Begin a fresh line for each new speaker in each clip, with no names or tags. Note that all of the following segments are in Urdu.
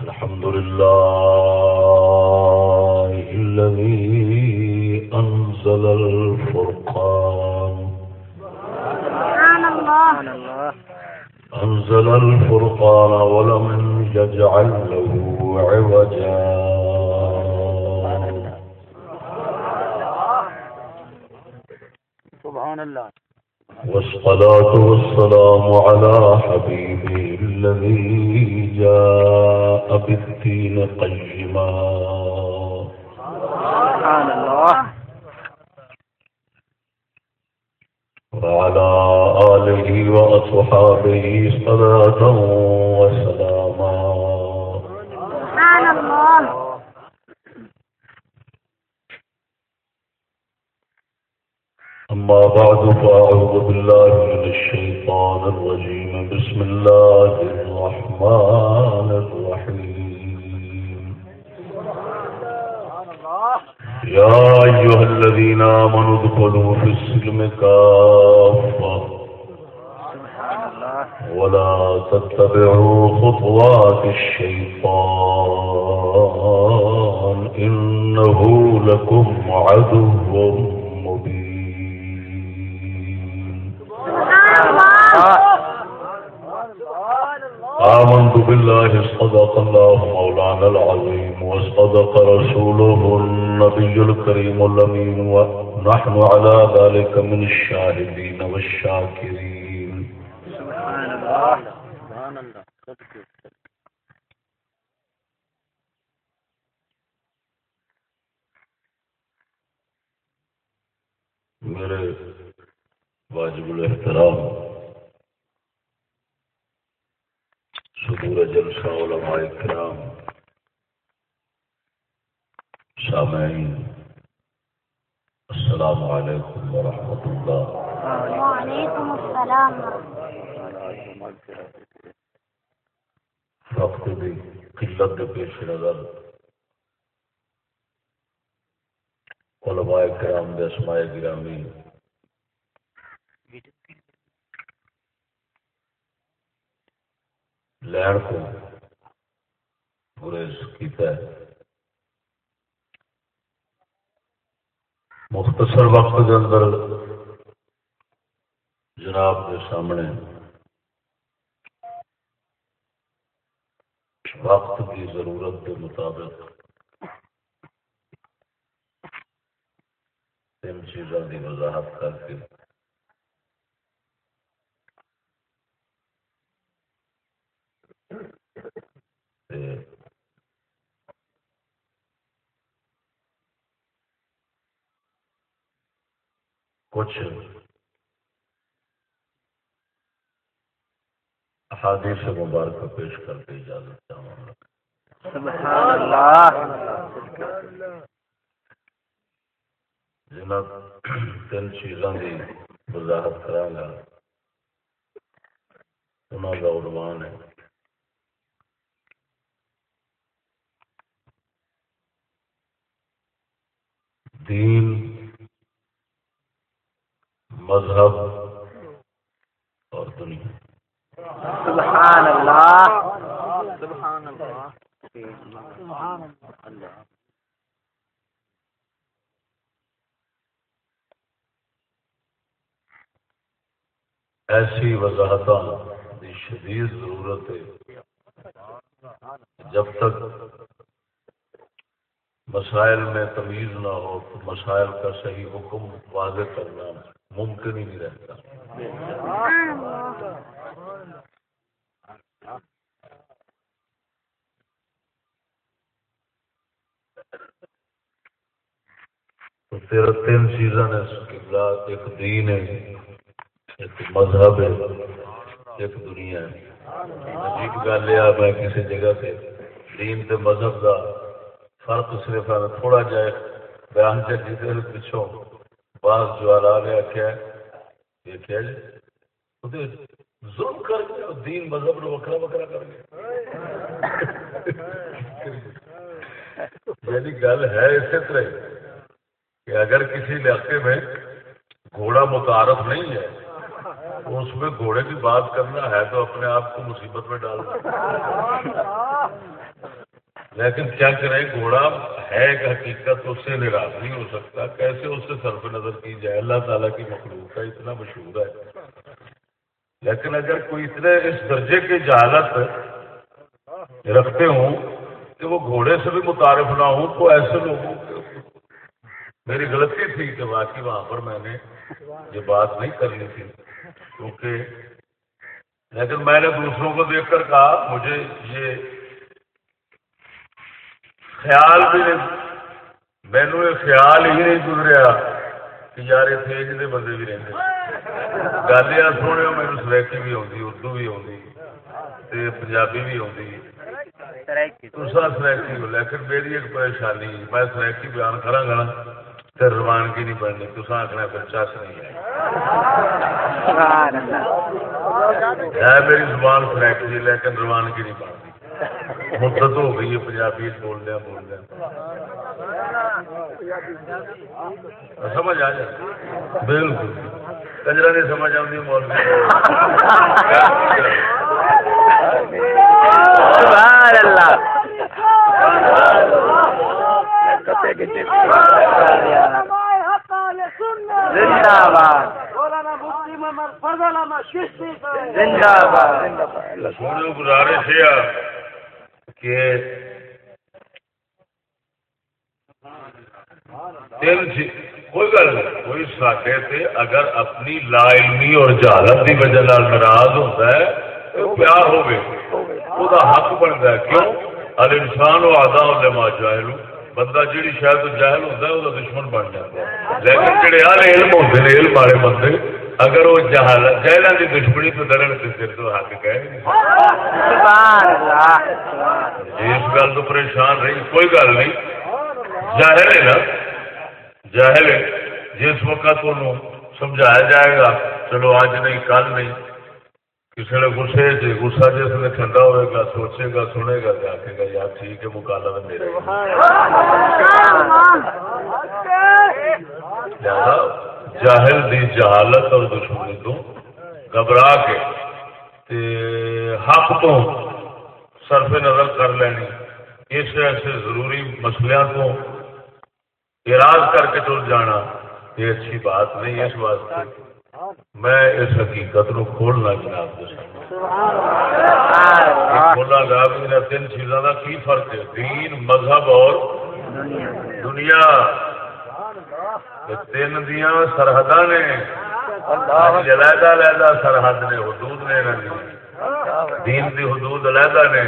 الحمد لله الذي أنزل الفرقان
سبحان الله
أنزل الفرقان ولم يجعل له عوجا والصلاة والسلام على حبيبه الذي جاء بالدين قيما.
سبحان الله.
وعلى آله وأصحابه صلاة وسلاما
سبحان الله
أما بعد فأعوذ بالله من الشيطان الرجيم. بسم الله الرحمن الرحيم. يا أيها الذين آمنوا ادخلوا في السلم كافة. ولا تتبعوا خطوات الشيطان. إنه لكم عدو. بالله صدق الله مولانا العظيم وصدق رسوله النبي الكريم الأمين ونحن على ذلك من الشاهدين والشاكرين.
سبحان الله سبحان الله
میرے واجب الاحترام صدور جلسہ علماء کرام سامعین۔ السلام علیکم ورحمۃ اللہ۔
وعليكم السلام۔
وقت کی قلت کے پیش نظر۔ علماء کرام دے اسماء گرامی۔ لین کو گریز کیتا ہے مختصر وقت کے اندر جناب کے سامنے وقت کی ضرورت کے مطابق تین چیزوں کی وضاحت کر کے تے کچھ احادیث مبارکہ پیش کر کے اجازت جناب تین چیزوں کی وضاحت کرا گا انہوں کا عنوان ہے۔ دین مذہب اور دنیا۔
سبحان الله سبحان الله سبحان الله
ایسی وضاحت کی شدید ضرورت ہے۔ جب تک مسائل میں تمیز نہ ہو تو مسائل کا صحیح حکم واضح کرنا۔ ممکن ہی نہیں رہتا تو تیرا تین چیزاں نے ایک دین ہے ایک مذہب ہے ایک دنیا ہے عجیب گل یہ میں کسی جگہ سے دین تے مذہب دا فرق صرف تھوڑا جا بیان چ پچھوں بعض جوالات نے آخیا یہ کیا جی ظلم کر کے دین مذہب نو وکرا وکرا کر کے۔ یعنی گل ہے اسی طرح کہ اگر کسی علاقے میں گھوڑا متعارف نہیں ہے تو اس میں گھوڑے کی بات کرنا ہے تو اپنے آپ کو مصیبت میں ڈال لیکن کیا کریں، گھوڑا ہے ایک حقیقت، اس سے نراض نہیں ہو سکتا۔ کیسے اس سے صرف نظر کی جائے؟ اللہ تعالیٰ کی مخلوق ہے، اتنا مشہور ہے۔ لیکن اگر کوئی اتنے اس درجے کی جہالت رکھتے ہوں کہ وہ گھوڑے سے بھی متعارف نہ ہوں، تو ایسے لوگوں میری غلطی تھی کہ واقعی وہاں پر میں نے یہ بات نہیں کرنی تھی، کیونکہ لیکن میں نے دوسروں کو دیکھ کر کہا، مجھے یہ خیال بھی نہیں۔ مینو یہ خیال ہی نہیں گزریا کہ یار اتنے جی بندے بھی رہتے گل یہ سونے میرے سلیکی بھی آتی اردو بھی آتی پنجابی بھی آتی دوسرا سلیکی لیکن میری ایک پریشانی میں سلیکی بیان کرا گا پھر روانگی نہیں بننی۔ تو آخنا پھر چس نہیں ہے میری زبان سلیکی لیکن روانگی نہیں بنتی مدت ہو گئی ہے پنجابی بول دیا بول دیا سمجھ آ جائے بالکل کجرا نہیں سمجھ آتی مول
زندہ باد
گزارش ہے کہ تین جی، کوئی گل نہیں، کوئی ساڈے سے اگر اپنی لا علمی اور جہالت کی وجہ ناراض ہوتا ہے، تو کیا ہوگی وہ حق بنتا ہے، کیوں؟ ہر انسان وہ آدھا ہونے ماں جاہل بندہ جہی شاید جاہل ہوتا ہے، وہ دشمن بن جاتا ہے۔ لیکن جہے ہر علم ہوتے ہیں علم والے بندے اگر وہ جہل جہلوں کی دشمنی تو ڈرن تو پھر تو حق کہہ اس گل تو پریشان رہی کوئی گل نہیں۔ جاہل ہے نا؟ جاہل ہے۔ جس وقت انہوں سمجھایا جائے گا چلو آج نہیں کل نہیں۔ کسی نے غصے سے غصہ جس نے ٹھنڈا ہوئے گا سوچے گا سنے گا آخے گا یار ٹھیک ہے مکالا تو میرے جاہل دی جہالت اور دشمنی تو گھبرا کے تے حق تو صرف نظر کر لینی۔ اس ایسے ضروری مسئلہ تو اراض کر کے ٹر جانا یہ اچھی بات نہیں اس واسطے۔ میں اس حقیقت نو کھولنا جناب کھولا گا بھی تین چیزوں کا کی فرق ہے؟ دین مذہب اور دنیا۔ تین دیا سرحد نے علیحدہ علیحدہ سرحد نے حدود نے دین دی حدود علیحدہ نے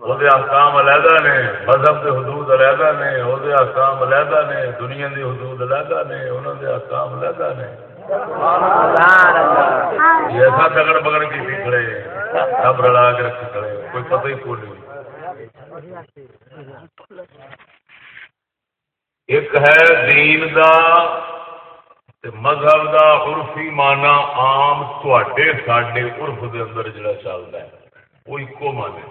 وہ احکام علیحدہ نے مذہب کے حدود علیحدہ نے وہ احکام علیحدہ نے دنیا دی حدود علیحدہ نے انہوں کے احکام علیحدہ نے ایسا تگڑ بگڑ کی کھڑے سب رلا کے رکھ کھڑے کوئی پتہ ہی کو نہیں ایک ہے دین دا مذہب دا عرفی مانا عام تے ساڈے عرف دے اندر جڑا چلتا ہے وہ ایکو مانے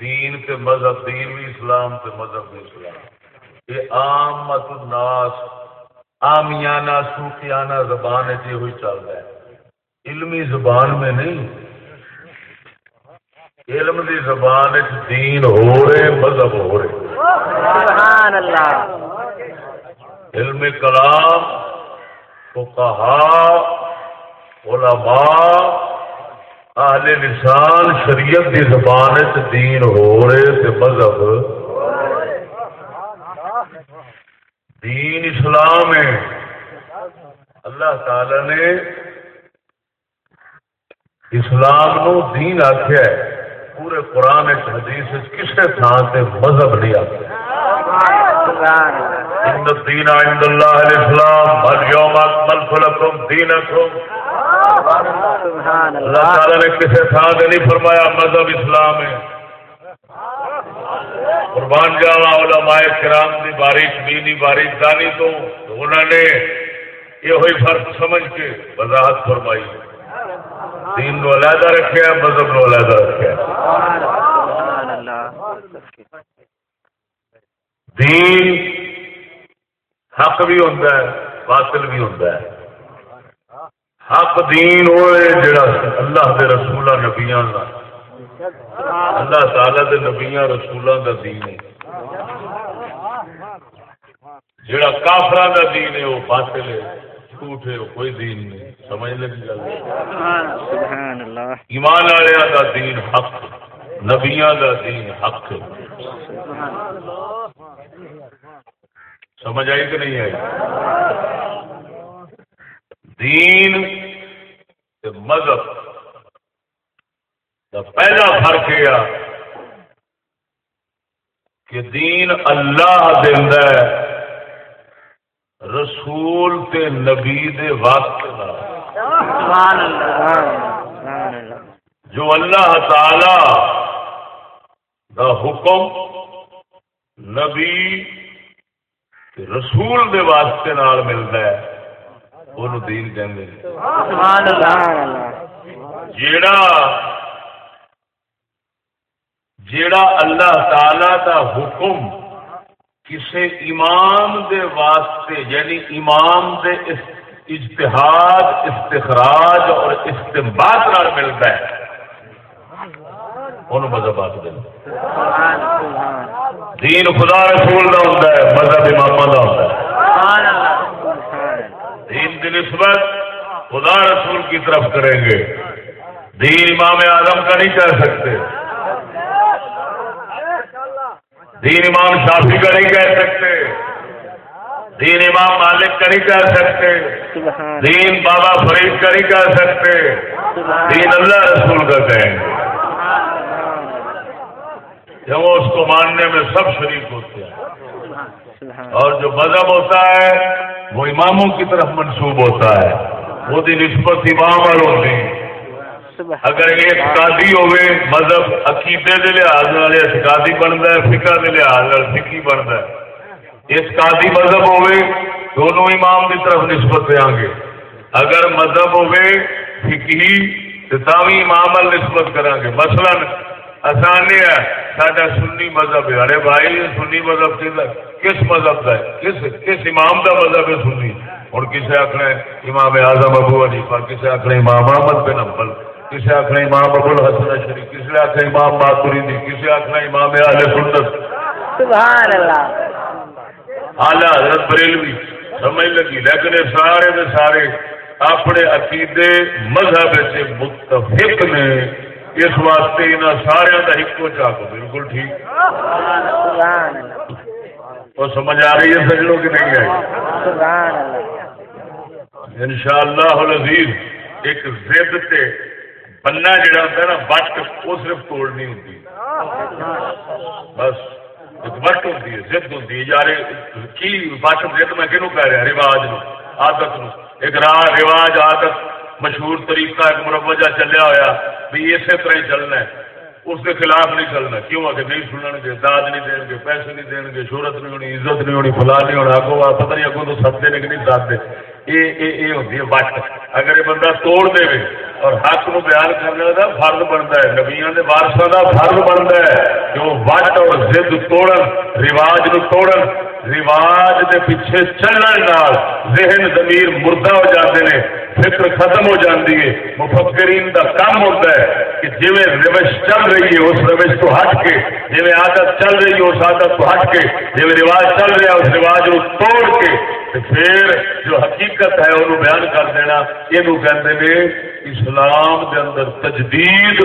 دین تے مذہب دین بھی اسلام تے مذہب بھی اسلام یہ عام مت الناس آمیانہ سوکیانہ زبان ہے ہوئی چل رہا ہے علمی زبان میں نہیں علم دی زبان دین ہو رہے مذہب ہو رہے
سبحان اللہ
علم کلام، فقہا، علماء، اہل لسان، شریعت دی زبان دین ہو رہے تے مذہب۔ دین اسلام ہے۔ اللہ تعالی نے اسلام نو دین آخیا ہے۔ پورے قرآن حدیث کسے تھان سے مذہب نہیں آخیا ان الدین عند اللہ الاسلام اليوم اکملت لكم دینکم اللہ تعالی نے کسی سے نہیں فرمایا مذہب اسلام ہے۔ قربان جاوا علماء کرام دی باریک دینی باریک دانی تو انہوں نے یہ ہوئی فرق سمجھ کے وضاحت فرمائی۔ دین نو علیحدہ رکھا مذہب نو علیحدہ
اللہ۔
دین حق بھی ہوتا ہے، باطل بھی ہوتا ہے۔ حق دین وہ ہے جڑا اللہ دے رسولہ نبیاں کا اللہ تعالی دے نبیاں رسولوں کا دین ہے۔ جڑا کافران دا دین ہے، وہ باطل ہے۔ جھوٹ ہے، وہ کوئی دین نہیں۔ سمجھ لگی گل
سبحان اللہ
ایمان والے دا دین حق، نبیاں دا دین حق۔ سبحان اللہ سمجھ آئی کہ نہیں آئی؟ دین تے مذہب دا پہلا فرق یہ کہ دین اللہ دیندا ہے، رسول تے نبی دے واسطے جو اللہ تعالی دا حکم نبی رسول دے واسطے نال ملدا ہے۔ وہ دین کہندے نے۔
سبحان اللہ۔
جیڑا جیڑا اللہ تعالی دا حکم کسے امام دے واسطے یعنی امام دے اجتہاد استخراج اور استمباد نال ملتا ہے۔ انہوں مذہب آخر دین۔ خدا رسول کا ہوتا ہے مذہب امام کا ہوتا ہے۔ دین کی نسبت خدا رسول کی طرف کریں گے۔ دین امام اعظم کا نہیں کہہ سکتے۔ دین امام شافی کا نہیں کہہ سکتے۔ دین امام مالک کا نہیں کہہ سکتے۔ دین بابا فرید کا نہیں کہہ سکتے۔ دین اللہ رسول کا کہیں گے۔ جب وہ اس کو ماننے میں سب شریک ہوتے ہیں۔ اور جو مذہب ہوتا ہے، وہ اماموں کی طرف منسوب ہوتا ہے۔ وہ دی نسبت امام اور ہوتی ہے
سبحان
اگر ایک قاضی ہوئے، مذہب عقیدے کے لحاظ والے قاضی بنتا ہے، فقہ کے لحاظ والے فقی بنتا ہے۔ اس قاضی مذہب ہوئے، دونوں امام کی طرف نسبت دیں گے اگر مذہب ہوئے، فقہی، تو تاوی امام نسبت کریں گے مثلا آسان ہے ساڈا سنی مذہب ہے۔ ارے بھائی سنی مذہب کس- کس مذہب کا ہے؟ کس کس امام کا مذہب ہے سنی؟ اور کسے آخنا ہے امام اعظم ابو حنیفہ کسے آخنا امام احمد بن حنبل کسے آخنا امام ابو الحسن شریف کسے آخنا امام ماتوریدی کسے آخنا امام اہل سنت۔
سبحان اللہ۔
اعلی حضرت بریلوی سمجھ لگی؟ لیکن سارے دے سارے اپنے عقیدے مذہب سے متفق نے۔ اس واسطے انہاں سارے دا ایکو چاک بالکل ٹھیک۔
سبحان اللہ
اور سمجھ آ رہی ہے سجڑوں کی نہیں آئی؟
سبحان اللہ
انشاءاللہ العزیز، ایک زد تے بننا جڑا ہوتا ہے نا، بٹ وہ صرف توڑنی ہوتی۔ ہے بس، ایک بٹ ہوتی ہے، زد ہوتی ہے۔ یار، کی بٹ، زد میں کہنوں کہہ رہا رواج نو عادت نو ایک راہ رواج، عادت، مشہور طریقہ، ایک مروجہ چلیا ہوا بھی اسی طرح ہی چلنا ہے۔ اس کے خلاف نہیں چلنا۔ کیوں؟ آ کے نہیں سنن گے داد نہیں دیں گے پیسے نہیں دیں گے شہرت نہیں ہونی، عزت نہیں ہونی، فلاں نہیں ہونا اگوں پتہ نہیں اگوں تو سدتے نے کہ نہیں سدتے یہ ہوتی ہے وٹ۔ اگر یہ بندہ توڑ دے اور حق نو بیان کرنے کا فرض بنتا ہے، نبیاں کے وارساں کا فرض بنتا ہے کہ وہ وٹ اور ضد توڑن، رواج نو توڑن رواج دے پیچھے چلن نال ذہن ضمیر مردہ ہو جاتے ہیں فکر ختم ہو جاتی ہے۔ مفکرین کا کام ہوتا ہے کہ جی روش چل رہی ہے، اس روش تو ہٹ کے جی عادت چل رہی ہے، اس عادت تو ہٹ کے جی رواج چل رہا ہے، اس رواج کو توڑ کے پھر جو حقیقت ہے، انہوں بیان کر دینا۔ یہ کہتے ہیں اسلام دے اندر تجدید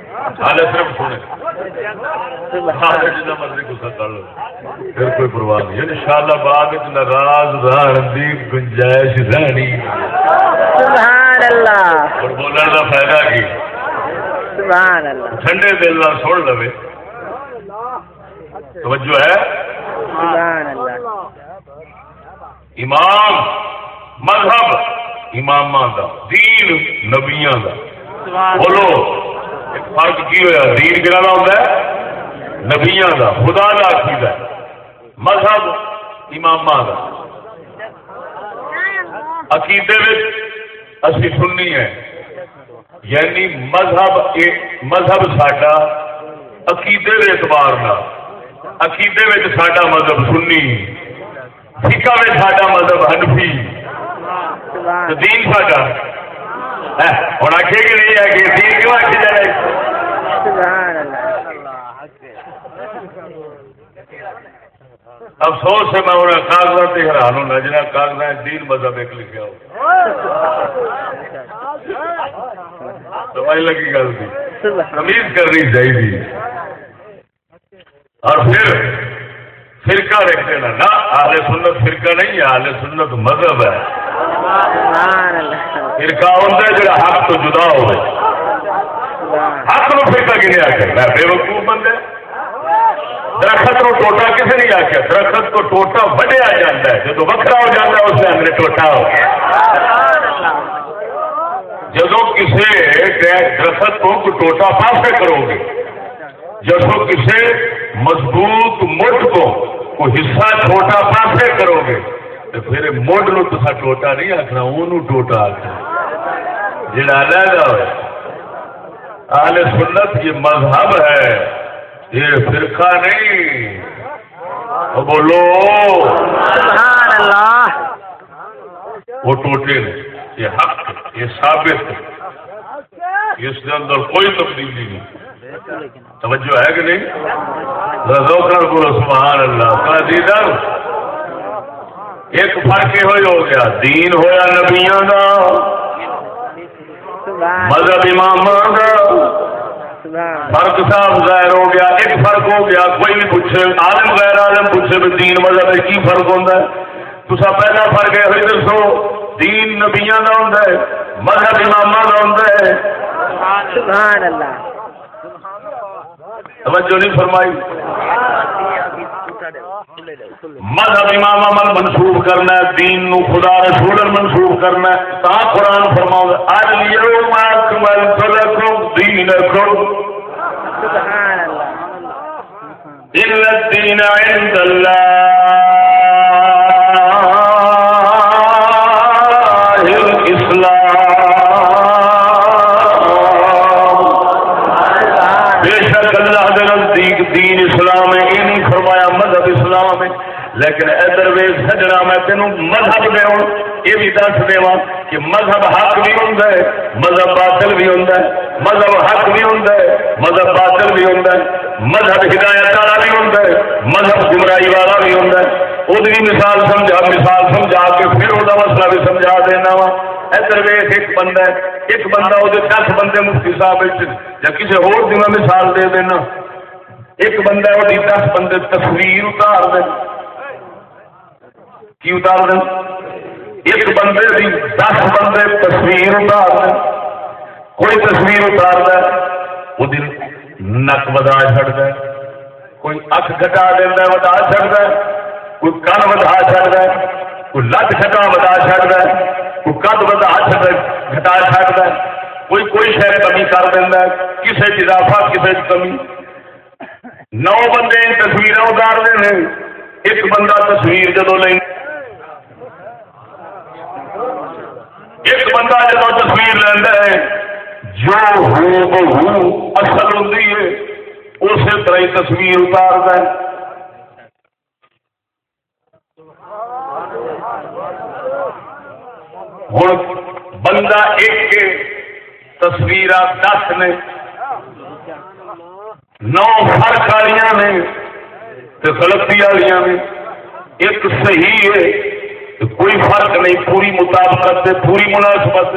حال نہ حال صرف سنے حال جتنا مرضی گسا کر لو۔ پھر کوئی پرواہ نہیں۔ ان شاء اللہ بعد ناراض رہن کی گنجائش رہنی۔
سبحان اللہ
اور بولنے کا فائدہ کی؟
سبحان اللہ
ٹھنڈے دل نہ سن لو توجہ ہے؟
سبحان اللہ
امام مذہب امام دا دین نبیاں دا۔ بولو۔ فرق کی ہوا دین کہنا ہوتا ہے، نبیاں دا، خدا دا عقیدہ مذہب امام دا۔ عقیدے اسی سننی ہے یعنی مذہب مذہب ساڈا عقیدے کے اعتبار نال۔ عقیدے میں ساڈا مذہب سنی فقہ میں ساڈا مذہب حنفی۔ تو
سبحان
دین ساڈا ہوں آخے کہ نہیں ہے کہ دین کیوں آخی جائے افسوس ہے میں انہیں کاغذات سے حیران ہونا جنہیں کاغذات دین مذہب ایک لکھا ہو سمجھ لگی گل تھی۔ تمیز کرنی چاہیے۔ اور پھر فرقہ رکھ دینا۔ نہ اہل سنت فرقہ نہیں ہے، اہل سنت مذہب ہے۔ فرقہ ہوتا ہے جڑا حق تو جدا ہوئے حق نو فرقہ کنے آخر میں بے وقوف بندے درخت نو ٹوٹا کسے نہیں آخیا درخت تو ٹوٹا وڈیا جاتا ہے۔ جب وکرا ہو جاتا ہے، اس کے اندر ٹوٹا ہو۔ گیا جدو کسی درخت کو ٹوٹا پاسے کرو گے۔ جدو کسی مضبوط مٹھ کو کوئی حصہ چھوٹا پاسے کرو گے تو پھر مڈ نو تو ٹوٹا نہیں آخنا وہ ٹوٹا آخنا جڑا علیحدہ ہوئے۔ اہل سنت یہ مذہب ہے یہ فرقہ نہیں۔ بولو۔
سبحان اللہ
وہ ٹوٹے نے یہ حق یہ ثابت ہے۔ اس کے اندر کوئی تبدیلی نہیں۔ توجہ ہے۔ کہ نہیں؟ رضو کر بولو سبحان اللہ کا دیدار ایک فرق یہ ہو گیا دین ہویا نبیاں کا مذہب امام فرق صاحب ظاہر ہو گیا ایک فرق ہو گیا کوئی بھی پوچھے عالم غیر عالم پوچھے بھی دین مذہب کی فرق ہوتا ہے۔ تصا پہلا فرق ہے ہوئی دسو دین نبیاں کا ہوتا ہے مذہب امام کا ہوتا ہے۔
سبحان اللہ۔
توجہ نہیں فرمائی۔ مذہب امام من منسوخ کرنا ہے دین نو خدا رسول منسوخ کرنا ہے۔ تا قرآن فرماؤ اليوم اکملت لکم دینکم۔
اللہ۔
عند الله لیکن ادھر وے سجنا میں تینوں مذہب دے ہوں، یہ بھی دس دوا کہ مذہب حق بھی ہوں مذہب باطل بھی ہوں مذہب حق بھی ہوں مذہب باطل بھی ہوں مذہب ہدایت والا بھی ہوں مذہب گمراہی والا بھی ہوں وہ بھی مثال سمجھا مثال سمجھا کے پھر وہ مسئلہ بھی سمجھا دینا وا۔ ادھر ویخ ایک بندہ ہے، ایک بندہ وہ دس بندے مفتی صاحب یا کسی اور دی میں مثال دے دینا۔ ایک بندہ وہ دس بندے تصویر اتار دیں کی اتار دیں ایک بندے دی دس بندے تصویر اتار دیں کوئی تصویر اتار ہے، وہ نک ودا چڑھتا ہے۔ کوئی اک گٹا دینا ودا چڑھتا ہے، کوئی کن ودا چڑھتا ہے، کوئی لت چھٹا ودا چڑھتا ہے، کوئی قد ودا گٹا چڑھتا ہے۔ کوئی کوئی شہر کمی کر دینا ہے کسی اضافہ کسی کمی۔ نو بندے تصویر اتار ہیں۔ ایک بندہ تصویر جدو لے ایک بندہ جب تصویر لینا ہے، جو ہو بہو اصل ہوتی ہے، اسی طرح ہی تصویر اتارتا ہے۔ ہوں بندہ ایک تصویر دس نے، نو فرق والی نے غلطی والی نے۔ ایک صحیح ہے کوئی فرق نہیں پوری مطابقت سے پوری مناسبت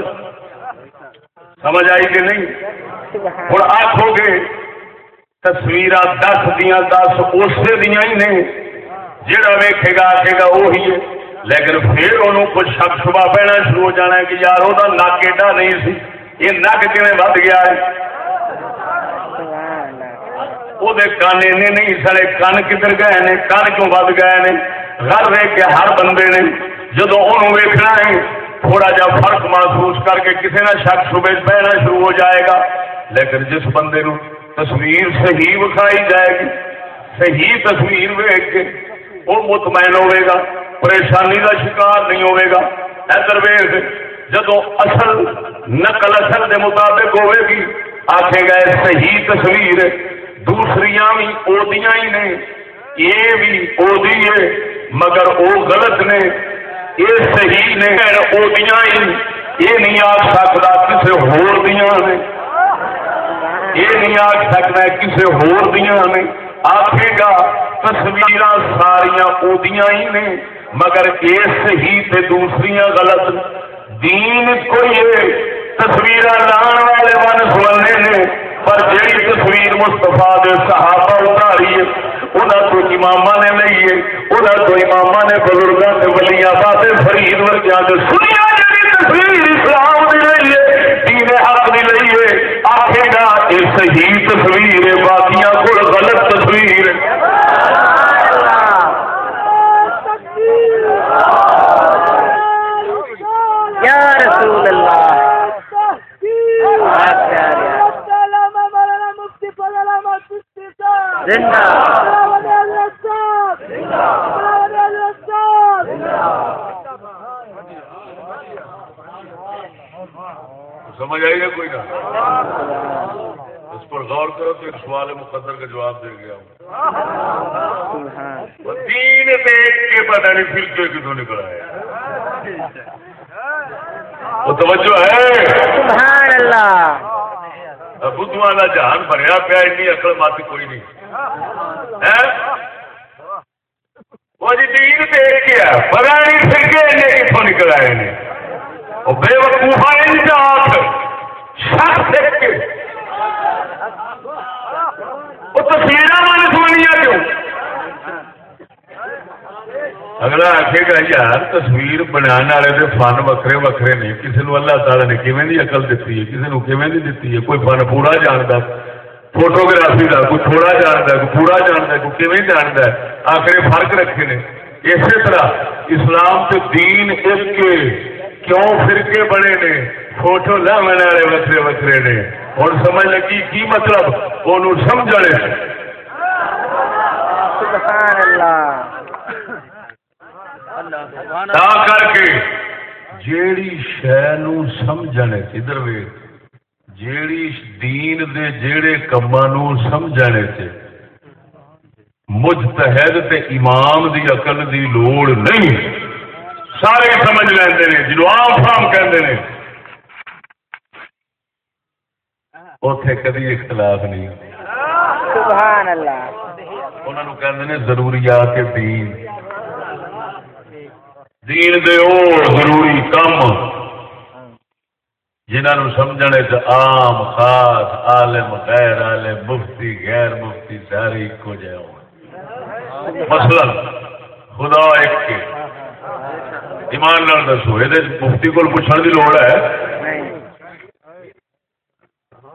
سمجھ آئی کہ نہیں؟ ہوں آخو گے تصویر دس دیا دس اسے دیا ہی نے۔ جہاں ویکے گا آخے گا وہی ہے۔ لیکن پھر انہوں کچھ شک شبہ پہنا شروع ہو جانا ہے کہ یار وہ نک ایڈا نہیں سی۔ یہ نک کیون ود گیا ہے؟
وہ کن نہیں سڑے کن کدھر گئے نے؟ کن کیوں ود گئے نے؟ گھر ویک ہر بندے نے جدو انہوں ویکنا ہے، تھوڑا جا فرق محسوس کر کے کسی نہ شک شبے پہنا شروع ہو جائے گا۔ لیکن جس بندے نو تصویر صحیح وکھائی جائے گی، صحیح تصویر ویک کے وہ مطمئن ہوے گا، پریشانی کا شکار نہیں ہوے گا۔ ادھر ویخ جدو اصل نقل اصل دے مطابق ہوے گی آخے گئے صحیح تصویر دوسریاں بھی اودیاں ہی نے، یہ بھی اودی ہے، مگر وہ غلط نے۔ یہ صحیح نے اودیاں ہی یہ نہیں آ سکتا کسی ہور دیاں نے یہ نہیں آ سکتا کسی ہور دیاں نے آخے گا تصویر ساریا اودیاں ہی نے مگر یہ صحیح تے دوسریاں غلط دین کوئی ہے تصویر لان والے من سونے نے پر جیڑی تصویر مستفا دے صحابہ اتاری ہے انہوں تو امام نے ہے انہوں تو امام نے بزرگوں سے ولیاں باتیں فرید ورگیا سنیا جی تصویر اسلام دی لئی ہے دین حق دی لئی ہے آخے گا یہ صحیح تصویر ہے باقیاں کو غلط تصویر
یا رسول اللہ۔ زندہ
سمجھ آئی ہے کوئی نہ؟ اس پر غور کرو تو ایک سوال مقدر کا جواب دے گیا ہوں۔ دین دیکھ کے پتہ نہیں فلٹر کتوں نکل آیا وہ توجہ ہے؟
سبحان اللہ
بدھواں کا جہان بھریا پیا اینی اکل مت کوئی نہیں۔ ہیں؟ وہ جی دین دیکھ پتا نہیں پھر کے کتوں نکل آئے وہ بے وقوفا شخص دیکھ کے۔ وہ تصویر من سونیا کیوں؟ اگلا آخے گا، یار، تصویر بنانے والے دے فن وکھرے وکھرے نے۔ کسی نے اللہ تعالی نے کیویں دی عقل دیتی ہے؟ کسی نے کیویں دی دیتی ہے؟ کوئی فن پورا جانتا فوٹوگرافی کا کوئی تھوڑا جانتا کوئی پورا جانتا کوئی کیویں جانتا ہے آخر فرق رکھے نے اسی طرح اسلام کے دین ایک کے کیوں فرقے بنے نے فوٹو لاون والے وکھرے وکھرے نے ہوں سمجھ لگی کی مطلب وہ سمجھنے تا کر کے جیڑی شہ نو سمجھنے ادھر وے جیڑی دین دے جیڑے کما نو سمجھنے سے مجتہد تے امام دی عقل دی لوڑ نہیں سارے سمجھ لیندے نے جنو عام فام کہندے نے۔ اوتھے کدی اختلاف نہیں۔
سبحان اللہ
انہوں نے کہندے نے ضروریات دین۔ دین دے او ضروری کم۔ جنہوں سمجھنے تو عام، خاص، عالم، غیر عالم، مفتی، غیر مفتی سارے ایک جائے ہوں مثلا، خدا ایک کے۔ ایمان نال دسو یہ مفتی کو پوچھنے کی لوڑ ہے۔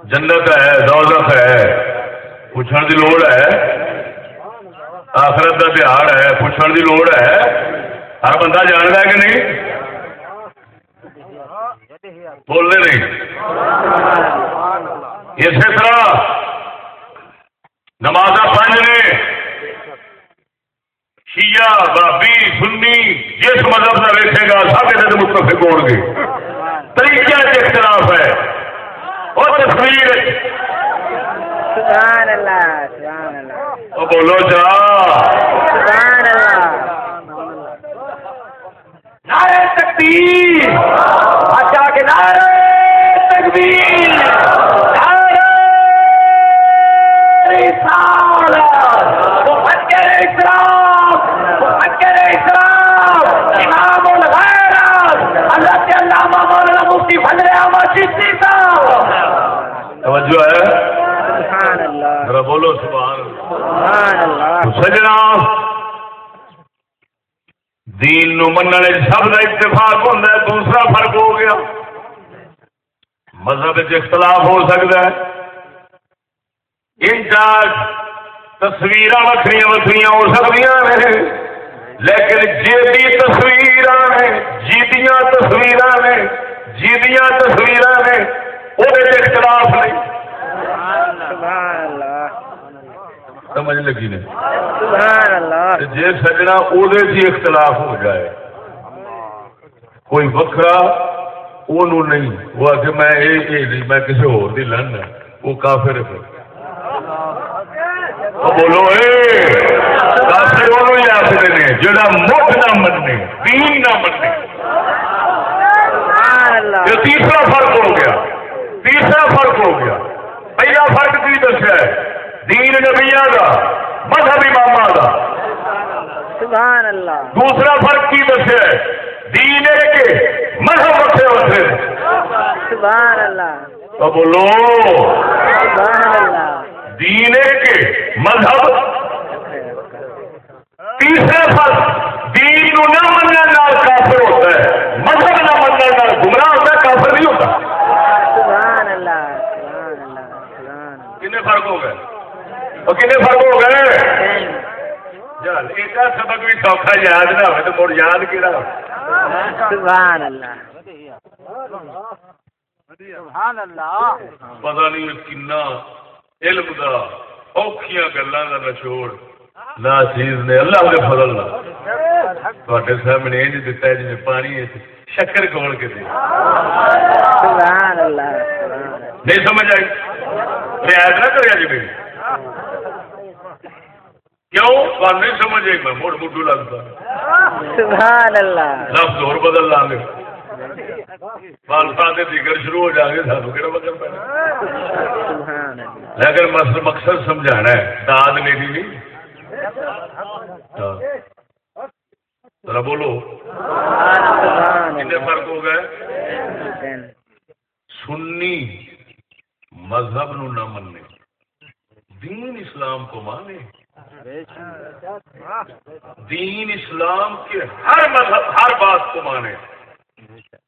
جنت ہے، دوزخ ہے پوچھنے کی لوڑ ہے۔ آخرت کا تہار ہے پوچھنے کی لوڑ ہے۔ ہر بندہ جانتا ہے کہ نہیں؟ بولنے نہیں۔ اسی طرح نماز پنج نے شیعہ بابی سنی جس مذہب کا ویسے گا سب یہ متفق ہو گے۔ طریقہ اختلاف ہے۔ اور تصویر
سبحان اللہ سبحان اللہ۔
وہ بولو جا
سبحان اللہ
نعرہ تکبیر۔ اچھا کہ نعرہ تکبیر۔ نعرہ رسالت۔ مفکر اسلام مفکر اسلام امام الغیرت حضرت علامہ مولانا مفتی فضل احمد چشتی صاحب۔
توجہ ہے؟
سبحان اللہ۔
ذرا بولو سبحان اللہ۔
سبحان اللہ۔
سجنا۔ دین نو مننے سب کا اتفاق ہوتا ہے، دوسرا فرق ہو گیا۔ مذہب اختلاف ہو سکتا ہے۔ انچارج تصویر وکری وکری ہو سکتی نے، لیکن جی تصویر نے جیدیاں تصویر نے جیدیاں تصویر نے وہ اختلاف نہیں۔
اللہ۔
سمجھ لگی نے جی سجنا وہ اختلاف ہو جائے۔ کوئی وکرا وہ نہیں۔ وہ آ کے میں یہ نہیں میں کسی ہور دی لن وہ کافر ہے
بولو اے کافر وہ ہی آخر نے جڑا مٹھ نہ مننے دین نہ مننے۔ یہ تیسرا فرق ہو گیا۔ تیسرا فرق ہو گیا۔ پہلا فرق کی دسیا ہے؟ دین نبیا کا مذہب امام کا
سبحان اللہ
دوسرا فرق کی دسیا دین ہے کہ مذہب وکھرے
سبحان اللہ
تو بولو۔
سبحان اللہ
دین ہے کہ مذہب۔ تیسرا فرق دین نو نہ مننے نال کافر ہوتا ہے۔ مذہب نہ مننے نال گمراہ ہوتا ہے کافر نہیں ہوتا۔
سبحان اللہ سبحان اللہ سبحان اللہ
کتنے فرق ہو گئے؟ اور کتنے فرق ہو گئے سبق بھی سوکھا یاد نہ ہوئے تو مڑ یاد کہڑا
سبحان اللہ
پتا نہیں کنا علم دا اوکھیاں گلاں دا نچوڑ نہ چیز نے اللہ کے فضل تے سامنے انج دتا ہے جی پانی شکر کھول کے دے
سبحان اللہ
نہیں سمجھ آئی رعایت نہ کریا جی میری کیوں؟ بات نہیں سمجھ آئی میں موڑ مڈو لگتا
سبحان اللہ۔
لفظ اور بدل لا گے کے دیگر شروع ہو جائیں گے سانو کہڑا بدل
اللہ۔
لیکن مقصد مقصد سمجھانا ہے داد میری نہیں۔ ذرا بولو۔ کتنے فرق ہو گئے؟ سنی مذہب نو نہ مننے۔ دین اسلام کو مانے۔ دین اسلام کے ہر مذہب، ہر بات کو مانے۔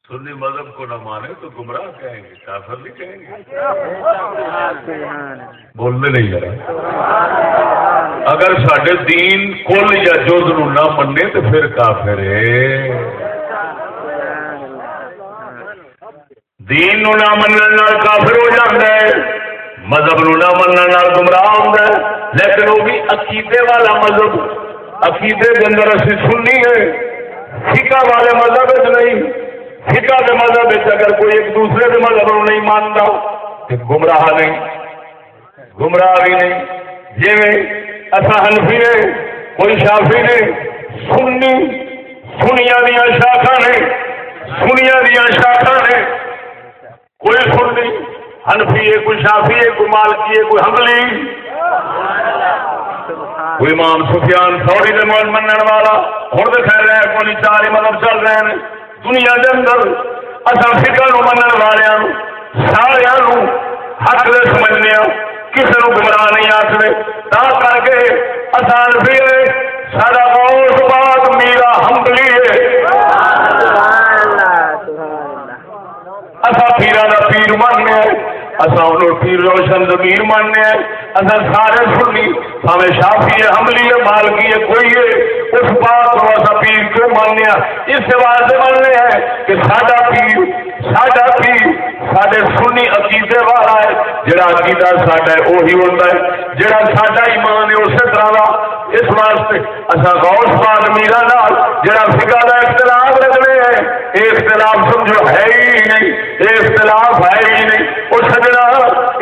سنی مذہب کو نہ مانے تو گمراہ کہیں گے، کافر نہیں کہیں گے۔ بولنے نہیں ذرا اگر سڈے دین کل یا جز نو نہ مننے تو پھر کافر ہے۔
دین نو نہ منن کافر ہو جاتا ہے، مذہب نو نہ منن گمراہ ہوتا ہے۔ لیکن وہ بھی عقیدے والا مذہب. عقیدے کے اندر اسی سننی ہے فقہ والے مذہب نہیں. فقہ کے مذہب اگر کوئی ایک دوسرے کے مذہب نو نہیں مانتا، تو گمراہ نہیں. گمراہ بھی نہیں. جی اصا حنفی نے کوئی شافی نے سنی سنیا دیا شاخا نے. سنیا دیا شاخا نے. کوئی سننی حنفی ہے کوئی شافی ہے کوئی مالکی ہے کوئی حملی کوئی امام سفیان، سوری دے مول منن والا۔ ہن تے خیر ہے، کوئی چار مطلب چل رہے ہیں۔ دنیا دے اندر اصل فکر نو منن والےاں نو حق دے سمجھنے کسی نو گمراہ نہیں آکھدے۔ تا کر کے آسان بھی سارا غوث پاک، میرا حملی ہے
سبحان اللہ سبحان اللہ
اصا پیرا دا پیر ماننے اصا انہوں پیر روشن زمین ماننے اصا سارے سنی، ہمیں شافی ہے، حملی ہے، مالکی ہے، کوئی ہے۔ اس بات کو اصا پیر کیوں ماننے اس واسطے ماننے ہیں کہ ساڈا پیر ساڈا پیر، ساڈے سنی عقیدے والا ہے۔ جڑا عقیدہ ساڈا ہے وہی ہوتا ہے۔ جڑا ساڈا ایمان ہے، اسی طرح کا اس واسطے اصا غوث پاک میرا نال، جڑا فقہ دا اختلاف رکھنے اختلاف سمجھو ہے ہی نہیں، اختلاف ہے ہی نہیں۔ وہ سجنا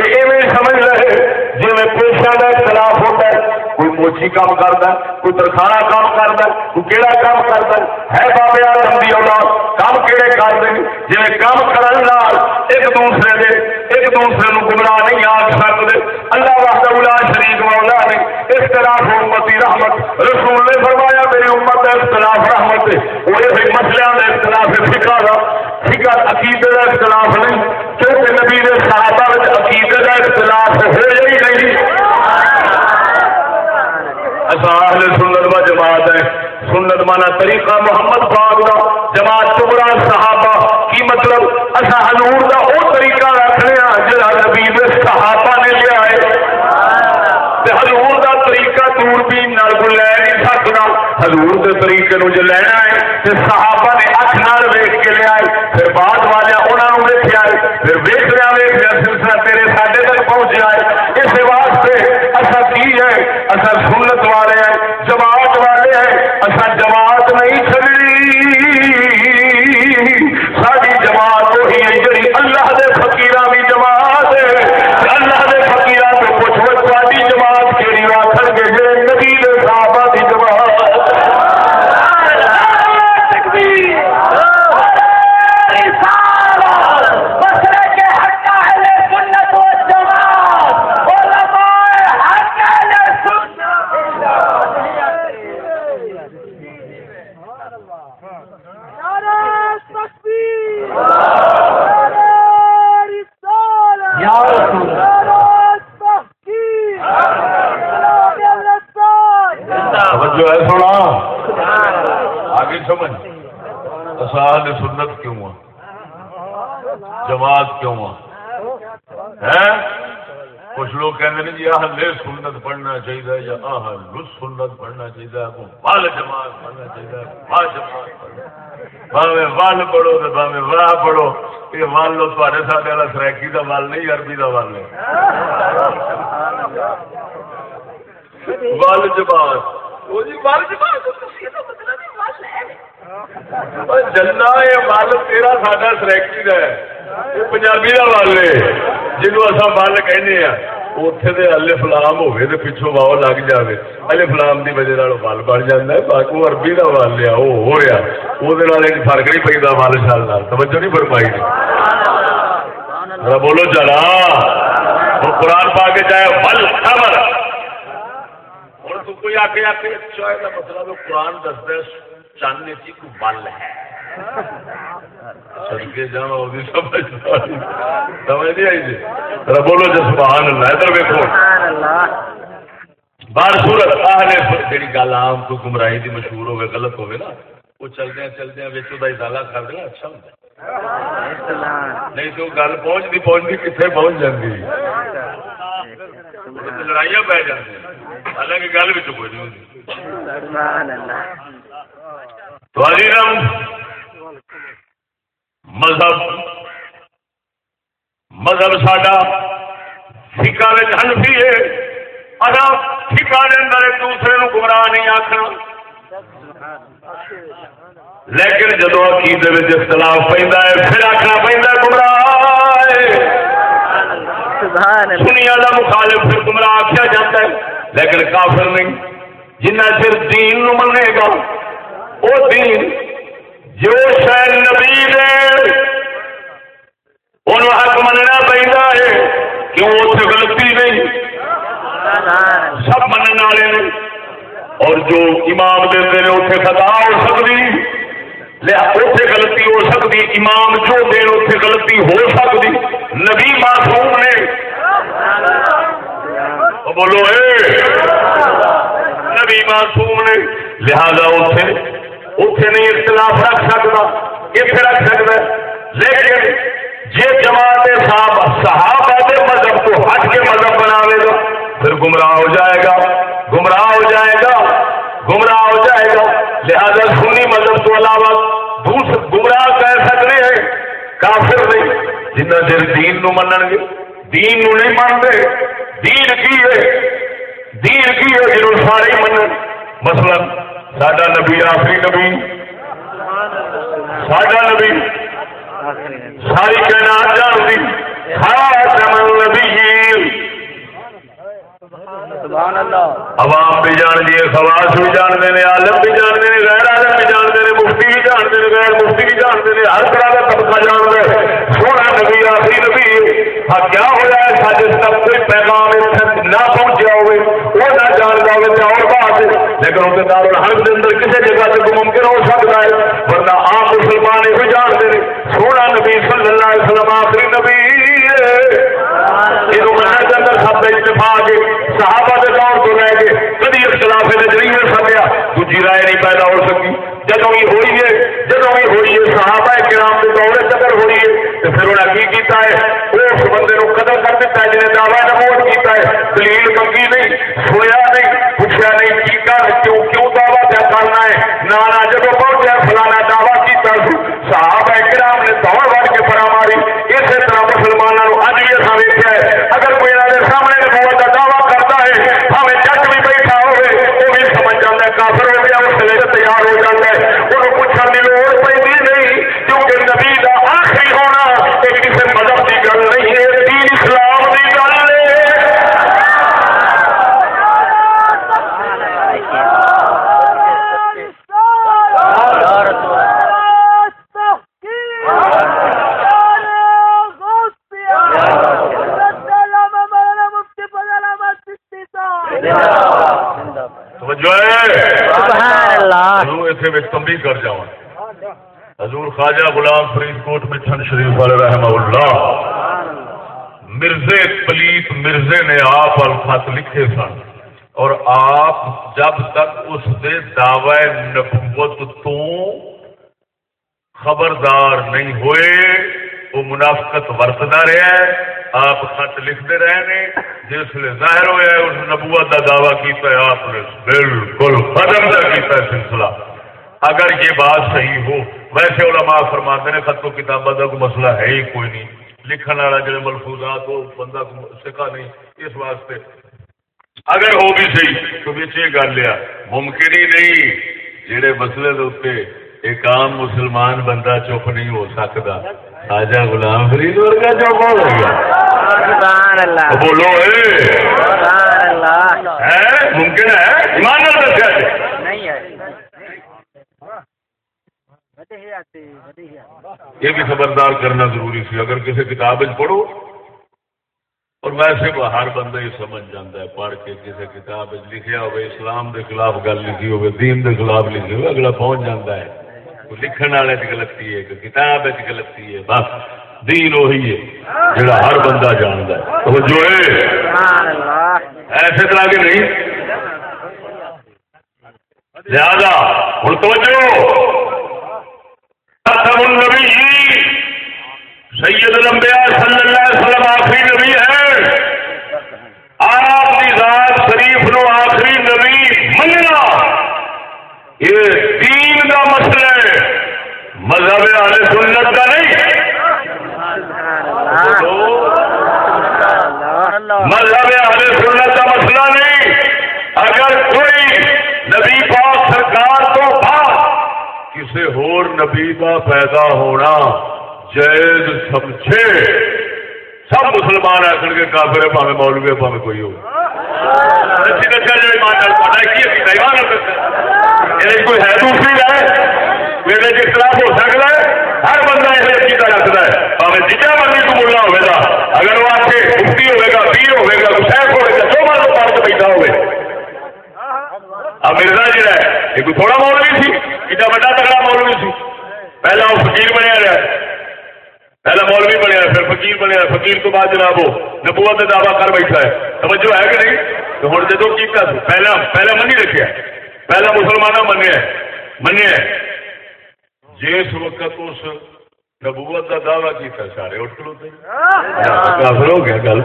ایویں سمجھ رہے جی پیشہ کا اختلاف ہوتا ہے، کوئی موچی کام کرتا ہے، کوئی ترخانہ کام کرتا ہے، کوئی کہڑا کام کرتا ہے۔ ہے بابے آدم دی اولاد، کام کہڑے کرتے ہیں؟ جی کام کرن نال ایک دوسرے دے، ایک دوسرے نو گمراہ نہیں آگ سکتے اللہ وحدہ لا شریک مولا نے اختلاف امتی رحمت، رسول نے فرمایا، میری امت اختلاف رحمت ہے وہ یہ مسئلہ کا اختلاف ہے فکا کا فکا عقیدے کا اختلاف نہیں، کیونکہ نبی نے صحابہ عقیدے کا اختلاف ہے ہی نہیں؟ اصا اہل سنت و جماعت ہے سنت مانا طریقہ محمد پاک دا، جماعت چبرا صحابہ، کی مطلب اصا حضور دا او طریقہ رکھنے ہاں جڑا نبی دے صحابہ نے لیا ہے۔ تے حضور دا طریقہ حضور کے طریقے نو جو لینا ہے صحابہ نے اکھ نال ویکھ کے لیا ہے پھر بعد والے انہاں نو ویکھیا ہے پھر ویکھدیا ویکھدیا سلسلہ تیرے ساڈے تک پہنچیا ہے اس واسطے اسا کی ہے اسا سنت والے ہیں جماعت والے ہیں اسا جماعت نہیں چھڑی ساری جماعت وہی ہے جڑی اللہ دے فقیراں دی جماعت ہے اللہ دے فقیراں تو پوچھو تہاڈی جماعت کیڑی آکھن گے جے نبی دے صحابہ دی جماعت توجہ ہے سونا آگے سمجھ اصحاب سنت کیوں ہوا جماعت کیوں ہوا ہے کچھ لوگ کہتے ہیں جی اہل سنت پڑھنا چاہیے یا اہل سنت پڑھنا چاہیے وال جماعت پڑھنا چاہیے واہ جماعت ول پڑھو تو باوے واہ پڑھو۔ یہ ول لو سارے والا سرائکی کا ول نہیں عربی کا ول ہے۔ ول جماعت۔ وہ جی ول جماعت جنا یہ ول تیرا ساڈا سرائکی کا ہے۔ یہ پنجابی کا ول ہے جنوب اصا ول کہنے ہیں اتنے دے الے فلام ہوئے تو پچھوں واؤ لگ جائے الے فلام کی وجہ ول بن جاتا ہے باقی عربی کا ول ہے وہ ہو رہا وہ فرق نہیں پہ ول شال توجہ نہیں فرمائی ذرا بولو چلا وہ قرآن پا کے جائے ول خبر ہوں تو کوئی آ کے آ کے چائے کا مطلب قرآن دستا ہے چاند کی کوئی بل ہے سڑکے جانا وہ سمجھ سمجھ نہیں آئی جی؟ ذرا بولو جی سبحان اللہ ادھر ویکو بار صورت جی گل کو گمراہی دی مشہور ہوگی غلط ہوگی نا وہ بچوں کا ادالا کر دینا اچھا ہوتا نہیں تو گل پہنچتی پہنچتی کتنے پہنچ جاتی لڑائیاں پی جاتی حالانکہ گل بھی تو مذہب۔ مذہب ساڈا فکا ہنفی ہے۔ ادا فکا دے اندر ایک دوسرے نو گمراہ نہیں آخنا لیکن جدو عقیدے اختلاف پہ پھر آخنا پہ گمراہ سنیا کا مخالف پھر گمراہ آخیا جاتا ہے۔ لیکن کافر نہیں جنہ چر دین نو منے گا وہ دین جو سب والے اور جو امام دے نے اتنے خطا ہو سکتی اتنے غلطی ہو سکتی امام جو دین اتنے غلطی ہو سکتی نبی معصوم نے۔ بولو اے، نبی معصوم نے۔ لہذا اتنے اتنے نہیں اختلاف رکھ سکتا اتنے رکھ سکتا لیکن جی جماعت صاحب صحابہ کے مذہب کو ہٹ کے مذہب بناوے گا پھر گمراہ ہو جائے گا، گمراہ ہو جائے گا، گمراہ ہو جائے گا۔ لہذا سنی مذہب کو علاوہ دوسرے گمراہ کہہ سکتے ہیں؟ کافر نہیں۔ جنہ چر دین نو منن گے، دین نو نہیں مانتے، دین کی ہے؟ دین کی ہے جنہوں سارے ہی منن۔ مثلا ساڈا نبی، آخری نبی، ساڈا نبی، ساری کائنات جانتی۔ خاتم النبیین۔ عوام بھی جان دیے خواص بھی جانتے ہیں عالم بھی جانتے ہیں غیر عالم بھی جانتے ہیں مفتی بھی جانتے ہیں غیر مفتی بھی جانتے ہیں ہر طرح کا طبقہ جانتا ہے سونا نبی آخری نبی۔ ہاں کیا ہوا ہے؟ سارے تک کوئی پیغام اتنے نہ پہنچیا ہوئے وہ نہ جانتا ہوئے تو اور بات لیکن ان کے دار الحمد کے اندر کسی جگہ سے ممکن ہو سکتا ہے ورنہ عام مسلمان یہ جانتے ہیں۔ سونا نبی صلی اللہ علیہ وسلم آخری نبی۔ یہ سب اتفاق صحابہ کے دور تو رہ گئے۔ کبھی اختلاف نہیں مل سکیا دوجی رائے نہیں پیدا ہو سکی۔ جدو بھی ہوئی ہے جدو بھی ہوئی ہے، صحابہ کرام کے دور چکر ہوئی ہے، تو پھر انہیں کی کیتا ہے؟ اس بندے کو قدر کر دیتا ہے جنہیں دعوی نمود کیتا ہے۔ دلیل منگی نہیں، سویا نہیں پوچھا نہیں کی کر کیوں کیوں دعوی کیا کرنا ہے؟
نانا جب
پہنچا فلانا توجہ ہے؟ سبحان اللہ۔ کر حضور خواجہ غلام فرید کوٹ مٹھن شریف والے رحمہ اللہ۔ مرزے پلیت مرزے نے آپ الخط لکھے سن۔ اور آپ جب تک اس دے دعوی نبوت تو خبردار نہیں ہوئے وہ منافقت ورتدا رہا ہے، آپ خط لکھتے رہے نے جس لیے ظاہر ہوا ہے اس نبوت کا دعویٰ کیتا ہے، آپ نے بالکل ختم کا کیتا ہے سلسلہ۔ اگر یہ بات صحیح ہو، ویسے علماء فرماتے ہیں خط و کتابوں کا کوئی مسئلہ ہے ہی کوئی نہیں۔ لکھن والا جڑے ملفوظات وہ بندہ سکھا نہیں، اس واسطے۔ اگر ہو بھی صحیح، تو بچ یہ گل لیا ممکن ہی نہیں جہے مسئلے کے اتنے ایک عام مسلمان بندہ چپ نہیں ہو سکتا۔ خواجہ غلام فرید ورگا چپ ہو گیا
سبحان اللہ
بولو اے!
سبحان اللہ
ہے؟ ممکن ہے؟ ایمان نال دسیا جی۔
نہیں ہے.
یہ بھی خبردار کرنا ضروری سی۔ اگر کسی کتاب پڑھو اور ویسے ہر بندہ یہ سمجھ جاتا ہے پڑھ کے کسی کتاب لکھیا ہوئے اسلام کے خلاف گل لکھی ہوئے دین کے خلاف لکھی ہوئے اگلا پہنچ جاتا ہے۔ لکھن والے کی غلطی ہے کوئی کتاب کی غلطی ہے بس دین وہی ہے جڑا ہر بندہ جانتا ہے تو جو ہے ایسے طرح کے نہیں لہذا ہوں توجہ خاتم سید الانبیاء صلی اللہ علیہ وسلم آخری نبی ہے آپ کی ذات شریف نو آخری نبی مننا یہ دین ہے مذہب اہل سنت کا نہیں۔ مذہب اہل سنت کا مسئلہ نہیں۔ اگر کوئی نبی پاک سرکار تو بعد کسی ہور نبی کا پیدا ہونا جائز سمجھے۔ سب مسلمان آخر کے کافر ہے پاوے مولوی ہے پاوے کوئی ہو۔ سچی دسیا جو ایمان نال پتا ہے کی ہے؟ ایمان نال دسیا۔ کوئی ہے دوسری رائے؟ میرے کے خلاف ہو سکتا ہے ہر بندہ یہ عقیدہ رکھتا ہے پاوے جتنا مرضی کو ملا ہوئے گا اگر وہ آ کے مفتی ہوئے گا پیر ہوئے گا شیخ ہوئے گا جو مرض پاس بیٹھا ہوئے اب مرزا جہا ہے یہ کوئی تھوڑا مولوی سی ایڈا بڑا تگڑا مولوی سی پہلا وہ فقیر بنیا رہا پہلا مولوی بنیا پھر فقیر بنیا فقیر تو بعد جناب وہ نبوت کا دعویٰ کر بیٹھا ہے توجہ ہے کہ نہیں تو ہوں جدو کیتا سی پہلا پہلا منی رکھا پہلا مسلمانوں منیا منیا جس وقت اس نبوت کا دعویٰ کیتا سارے اٹھ کھلوتے کافر ہو گیا گل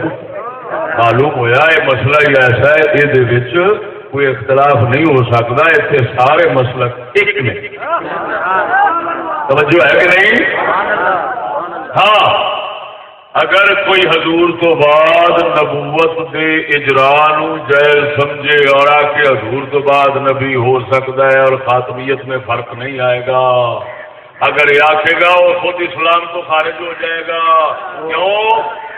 معلوم ہوا یہ مسئلہ ہی ایسا ہے یہ کوئی اختلاف نہیں ہو سکتا اتنے سارے مسلک ایک نے۔ توجہ ہے کہ نہیں؟ ہاں اگر کوئی حضور تو بعد نبوت دے اجرا جائز سمجھے اور آ کے حضور تو بعد نبی ہو سکتا ہے اور خاتمیت میں فرق نہیں آئے گا۔ اگر یہ آکھے گا وہ خود اسلام تو خارج ہو جائے گا کیوں؟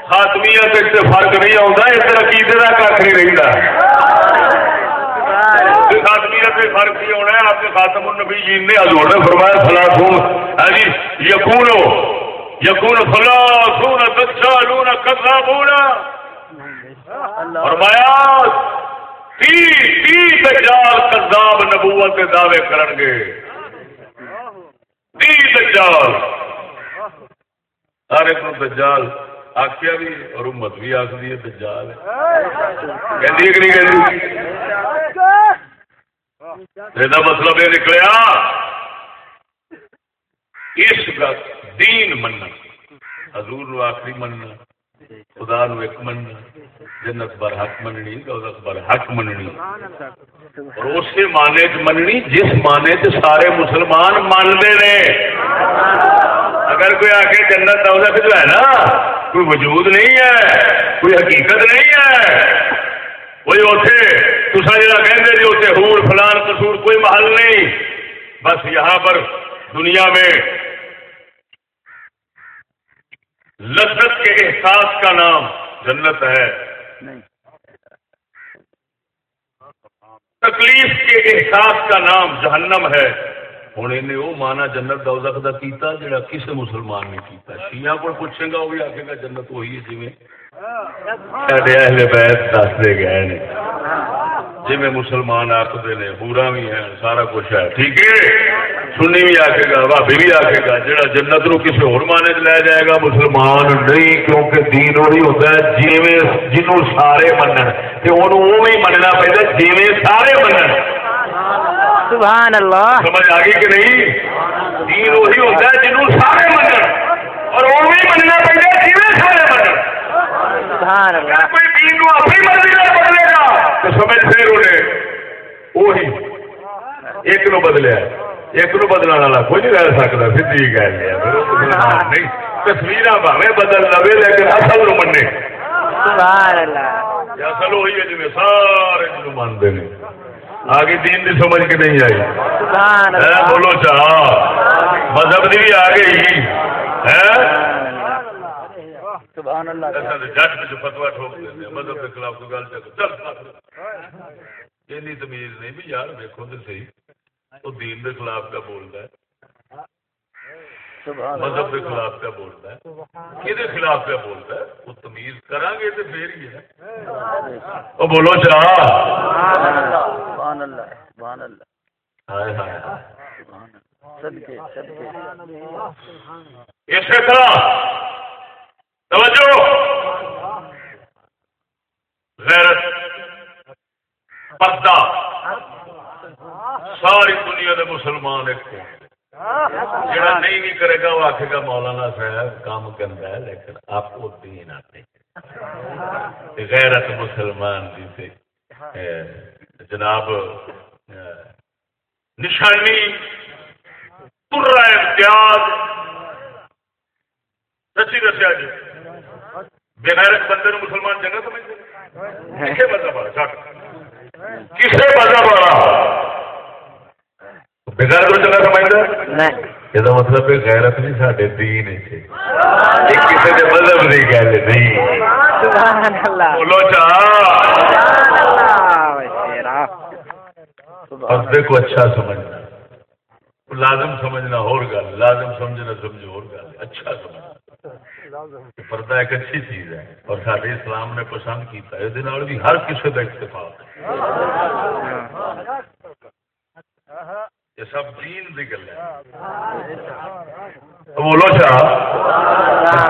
خاتمیت سے فرق نہیں آتا اس طرح عقیدے کا کھ نہیں رہتا خاتمیت فرق نہیں ہونا ہے آپ کے خاتم النبی جی نے حضور نے فرمایا فلاں ہاں جی یقون ہو یقون فلاں کچا لونا کسا بونا فرمایا تی تی دجال کذاب نبوت دعوے کرن گے تی دجال۔ ہر ایک دجال۔ آخیا بھی اور امت بھی آخری ہے دجال۔ کہ نہیں کہ یہ مطلب یہ نکلیا۔ اس کا دین مننا۔ حضور نو آخری مننا۔ خدا نو ایک مننا جنت بر حق مننی، دولت بر حق مننی۔ اور اسی مانے چ مننی، جس مانے چ سارے مسلمان مانتے نے۔ اگر کوئی آ کے جنت دولت جو ہے نا، کوئی وجود نہیں ہے، کوئی حقیقت نہیں ہے۔ وہی اوتے تصا جا کہ جی اتنے ہور فلان قصور کوئی محل نہیں۔ بس یہاں پر دنیا میں لذت کے احساس کا نام جنت ہے۔ تکلیف کے احساس کا نام جہنم ہے۔ ہوں انہیں وہ مانا جنت دوزخ کا کیتا جڑا کسی مسلمان نے کیتا۔ شیعہ کو پوچھے گا وہ بھی آخے گا جنت وہی ہے جی اہل بیت دستے گئے جی میں مسلمان آخر نے پورا بھی ہے سارا کچھ ہے۔ ٹھیک ہے؟ سنی بھی آکے گا بھابی بھی آکے گا جہاں جنت نو کسی ہور مانے لے جائے گا مسلمان نہیں کیونکہ دین وہی ہوتا ہے جیویں جنوں سارے منن۔ تے اونوں ہی مننا پیندا جیویں سارے منن۔
سبحان اللہ۔
سمجھ آ گئی کہ نہیں؟ دین وہی ہوتا ہے جنوں سارے منن۔ اور اوویں ہی مننا پیندا جیویں سارے منن۔
سبحان
اگر
اللہ۔
نو اپنی مرضی نال بدلے گا تو سمجھ پھر انہیں وہی ایک نو بدلیا ایک نو بدلنے والا کوئی نہیں رہ سکتا سیدھی گل ہے نہیں تصویر بھاوے بدل لوے لیکن اصل نو منے اصل وہی ہے جی سارے جنوں مانتے ہیں آگے دین دی سمجھ کے نہیں آئی بولو چاہ مذہب دی بھی آ گئی
سبحان اللہ
میں جو فتوا ٹھوک ہیں مذہب کے خلاف کوئی گل چل۔ چل۔ اینی تمیز نہیں بھی یار ویکو تو صحیح۔ وہ دین کے خلاف کا بولتا ہے؟ مذہب کے خلاف کیا بولتا ہے؟ کہ خلاف کیا بولتا ہے؟ وہ تمیز کریں گے تو پھر ہی ہے۔ وہ بولو چا
سبحان اللہ سبحان اللہ۔
ہائے ہائے۔
سبحان اللہ۔ صدقے صدقے۔
اسی طرح توجہ! غیرت، پردہ، ساری دنیا کے مسلمان ایک جڑا نہیں بھی کرے گا، وہ آخے گا، مولانا صاحب کام کرتا ہے، لیکن آپ کو دین آتے غیرت مسلمان دی سے جناب نشانی ترا امتیاز، سچی دسیا جی۔ بغیرت بندے نو مسلمان چنگا سمجھتے کسے مذہب والا؟ چھٹ کسے مذہب والا؟ بغیرت نو چنگا سمجھتا؟
نہیں۔
یہ مطلب ہے غیرت نہیں دین مذہب گل نہیں
سبحان اللہ
بولو چا
سبحان اللہ اوے شیرا سبحان
بندے کو اچھا سمجھنا لازم سمجھنا اور گل لازم سمجھنا سمجھو اور گل۔ اچھا سمجھنا پردہ ایک اچھی چیز ہے۔ اور سارے اسلام نے پسند کیتا ہے۔ بھی ہر کسی کا اتفاق ہے۔ یہ سب دین دی گل ہے۔ بولو چا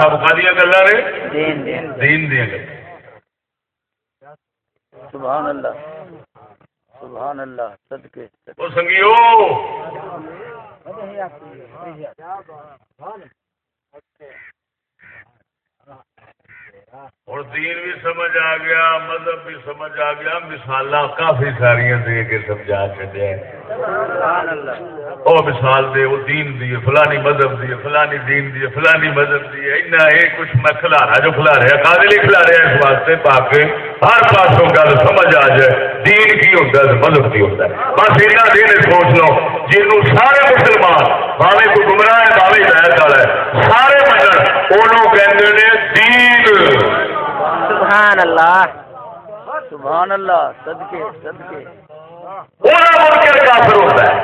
سب کا گلا نے؟
دین
دیا گلا
سبحان اللہ۔ سبحان اللہ۔ صدقے۔
وہ سنگیو۔ Приятно. Приятно. اور دین بھی سمجھ آ گیا مذہب بھی سمجھ آ گیا مثال کافی ساری دے کے سمجھا چلے وہ مثال دے وہ دین دی فلانی مذہب دی فلانی دین دی فلانی مذہب دی ہے اتنا یہ کچھ میں کھلارا جو کھلا رہا کالے لیے کھلا رہا اس واسطے پاک ہر پاسوں گل سمجھ آ جائے دین کی ہوتا ہے مذہب کی ہوتا ہے بس اتنا دین سوچ لو جنوں سارے مسلمان بھاوے کوئی گمراہ ہے بھاوے ہدایت والا ہے سارے انہوں کہتے ہیں دین۔
سبحان اللہ۔ سبحان اللہ صدقے صدقے۔
انہوں منکر کافر ہوتا ہے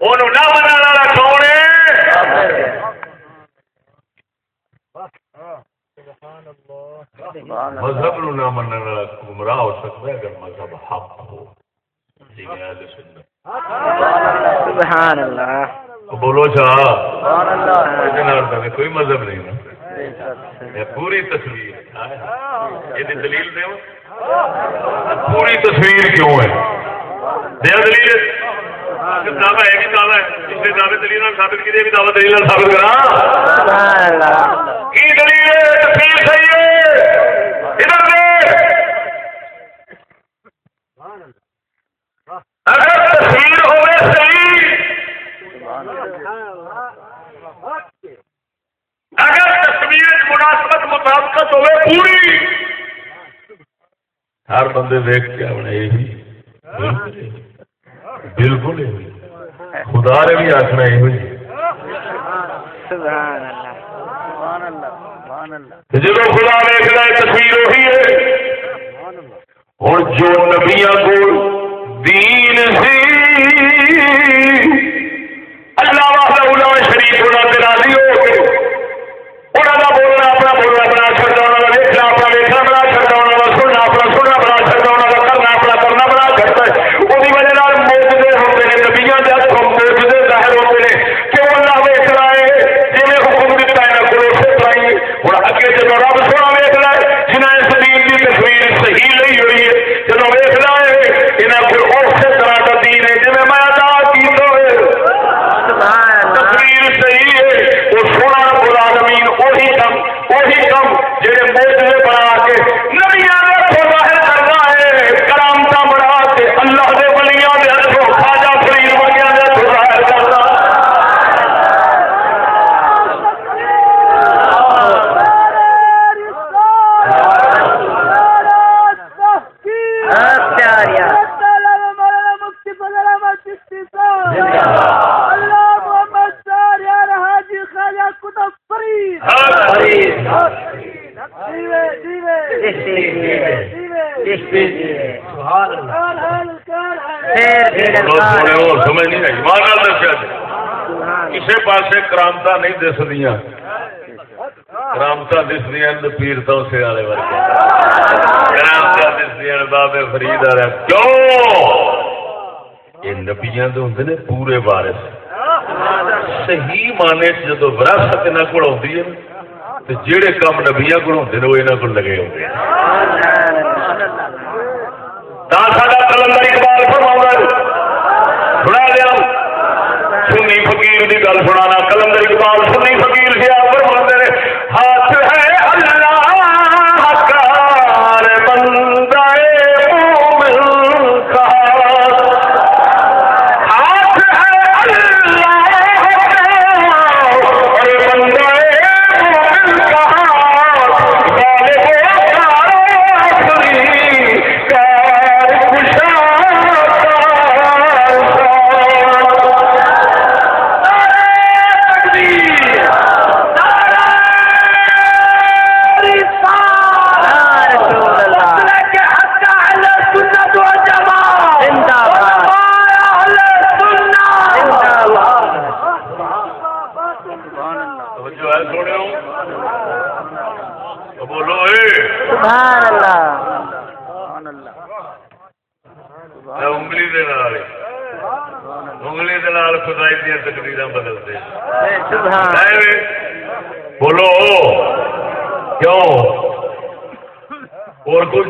انہوں نہ منع والا کون ہے؟
سبحان اللہ۔
مذہب نو نہ منع والا گمراہ ہو سکتا ہے اگر مذہب حق ہو۔ جی
سبحان اللہ۔
بولو یہ کوئی مذہب نہیں نا پوری تصویر۔ یہ دلیل دے پوری تصویر کیوں ہے؟ دیا دلیل۔ دعویٰ ہے بھی دعویٰ ہے۔ پچھلے دعوے دلیل نال ثابت کی بھی دعویٰ دلیل نال ثابت کرا۔
سبحان اللہ
کی دلیل ہے؟ تصویر صحیح ہے۔ ادھر دیکھ۔ اگر تصویر ہوئے اگر تصویر مناسبت مطابقت ہوئے پوری۔ ہر بندے دیکھ کے اپنے یہی بالکل خدا نے بھی آخنا یہی
سبحان اللہ سبحان اللہ سبحان اللہ۔
جب خدا دیکھنا ہے تصویر وہی ہے۔ اور جو نبیاں کو دین سی۔ اللہ وحدہ لا شریف انہاں تے راضی ہو کے انہاں دا بولنا اپنا بولنا بنا چھڑدا انہاں دا دیکھنا اپنا دیکھنا بنا چھڑدا انہاں دا سننا اپنا سننا بنا چھڑدا انہاں دا بولو سونے ہو سمجھ نہیں آئی ماں نال دسیا جی کسی پاسے کرامتا نہیں دسدیاں کرامتا دسدیاں پیر تو سے والے ورگے۔ کرامتا دسدیاں بابے فرید والے۔ کیوں؟ یہ نبیاں دے ہوندے نے پورے وارث۔ صحیح معنی چ جدو وراثت انہاں کول ہوندی ہے تے جڑے کام نبیاں کول ہوندے نے، وہ انہاں کول لگے ہوندے ہیں۔ تا ساڈا کلندر اقبال فرماؤں دیا سنی فقیر کی گل سنانا کلندر اقبال سنی فقیر سے آپ فرماتے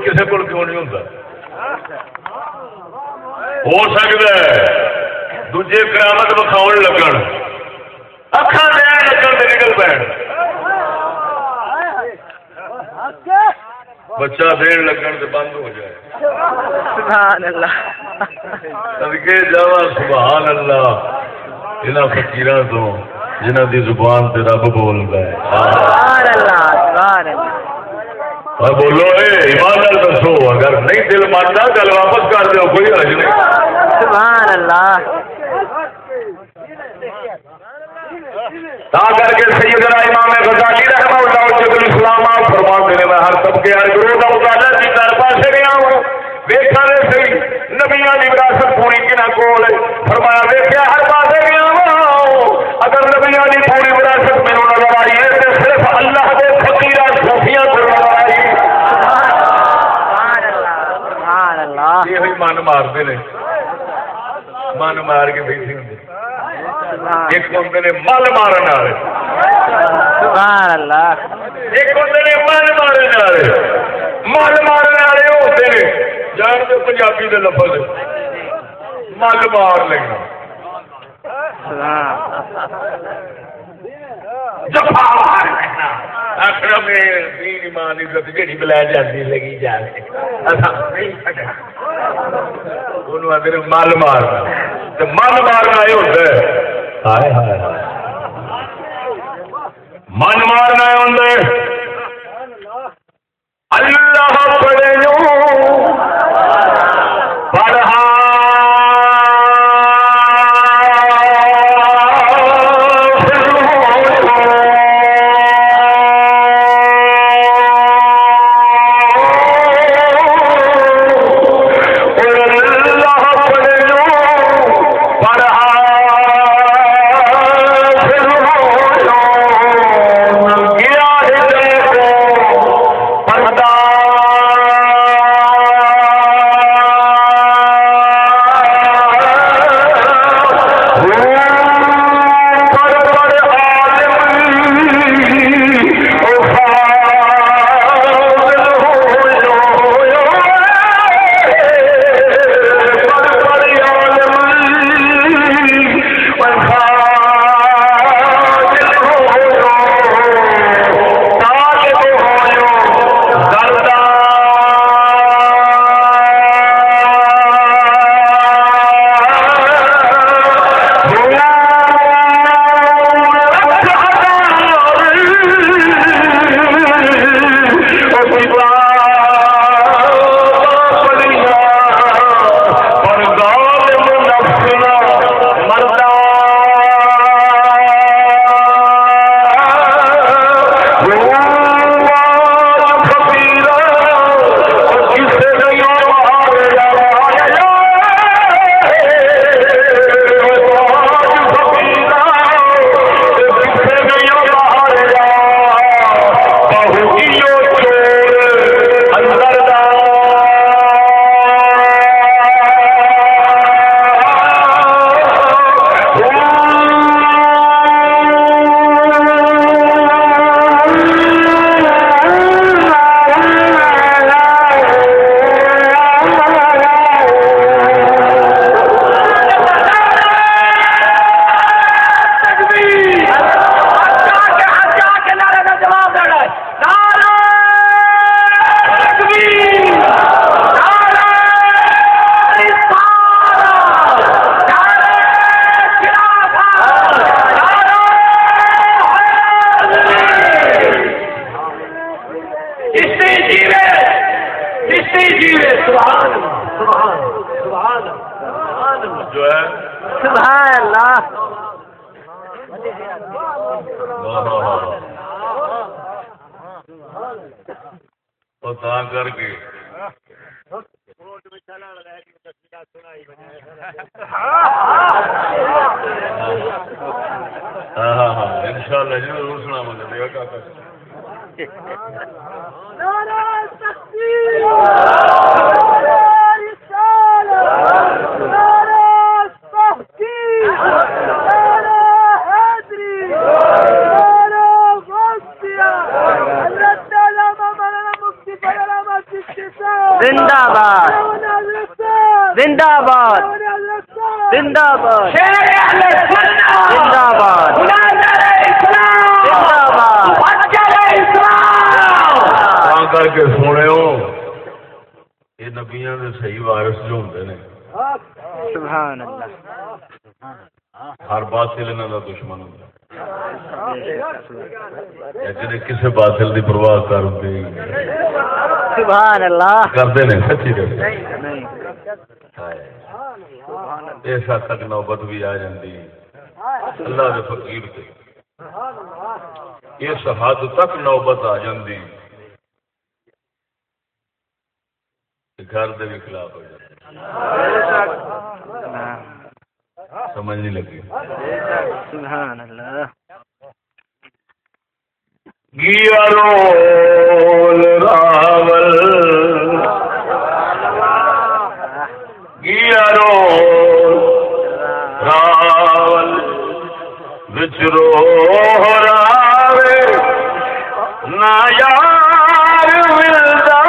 کسی کو کیوں نہیں ہوتا ہو سکتا ہے دوجے کرامت بکھاؤ لگن اکھان دیا لگن نکل بچہ دین لگن بند ہو جائے
سبحان اللہ
صدقے جاوا سبحان اللہ انہاں فقیراں تو جنہاں دی زبان تے رب بولدا ہے
سبحان اللہ
بولو اے ایمان نال دسو اگر نہیں دل مانتا گل واپس کر دیو کوئی حرج نہیں۔
سبحان اللہ۔
تا کر کے سیدنا امام غزالی رحمہ اللہ جب الاسلام آپ فرماتے ہیں میں ہر طبقے ہر گروہ کا مطالعہ کی گیا ہوں۔ دیکھا نے صحیح نبیاں کی وراثت پوری کنا کول۔ فرمایا دیکھا ہر پاسے گیا ہوں۔ اگر نبیاں کی پوری وراثت میں من مارتے نے من مار کے بیٹھے ہوں ایک ہوتے نے مل مارن والے ایک ہوتے نے من مارن والے مل مارن والے ہوتے نے جان دو پنجابی دے لفظ مل مار لینا جفا مار آخر میں دین ایمان عزت جہی بلا جاتی لگی جا انہوں آدھے مل مارنا مارنا یہ ہوتا ہے۔ ہائے ہائے من مارنا ہوتا ہے اللہ
تا کر کے۔ ہاں ہاں ہاں ان شاء اللہ جی ضرور سنا مجھے کاکا
زندہ باد۔ زندہ باد۔ زندہ باد۔ زندہ باد۔ زندہ باد۔
کر کے سونے ہو یہ نبیاں دے صحیح وارث جو ہوندے نے
سبحان اللہ۔
ہر باطل انہاں دا دشمن کسے باطل دی پرواہ کرتے
سبحان اللہ۔
کرتے نے سچی کرتے اس حد تک نوبت بھی آ جاتی اللہ دے فقیر تے۔ اس حد تک نوبت آ جاتی گھر دے بھی خلاف ہو جاتے سمجھ نہیں لگی۔
سبحان اللہ۔
گیارول راول گیارول راول بچرو راوے نا یار ملدا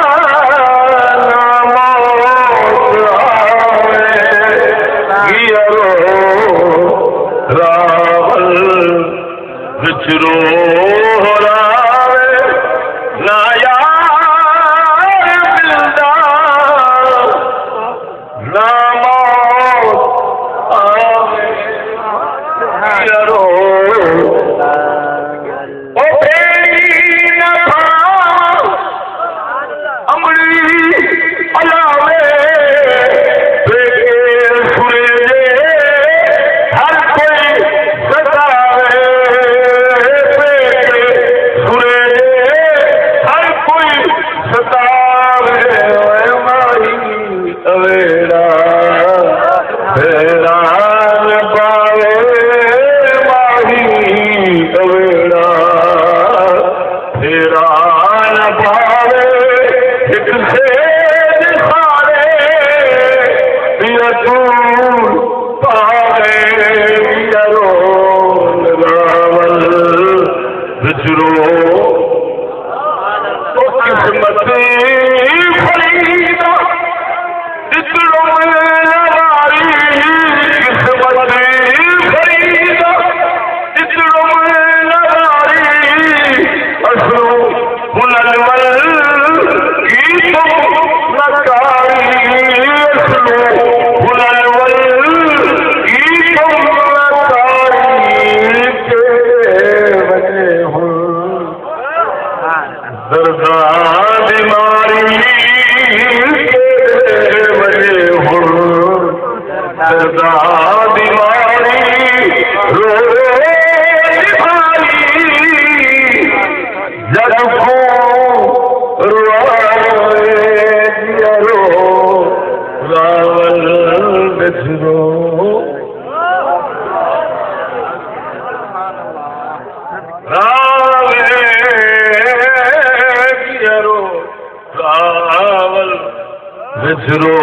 بچرو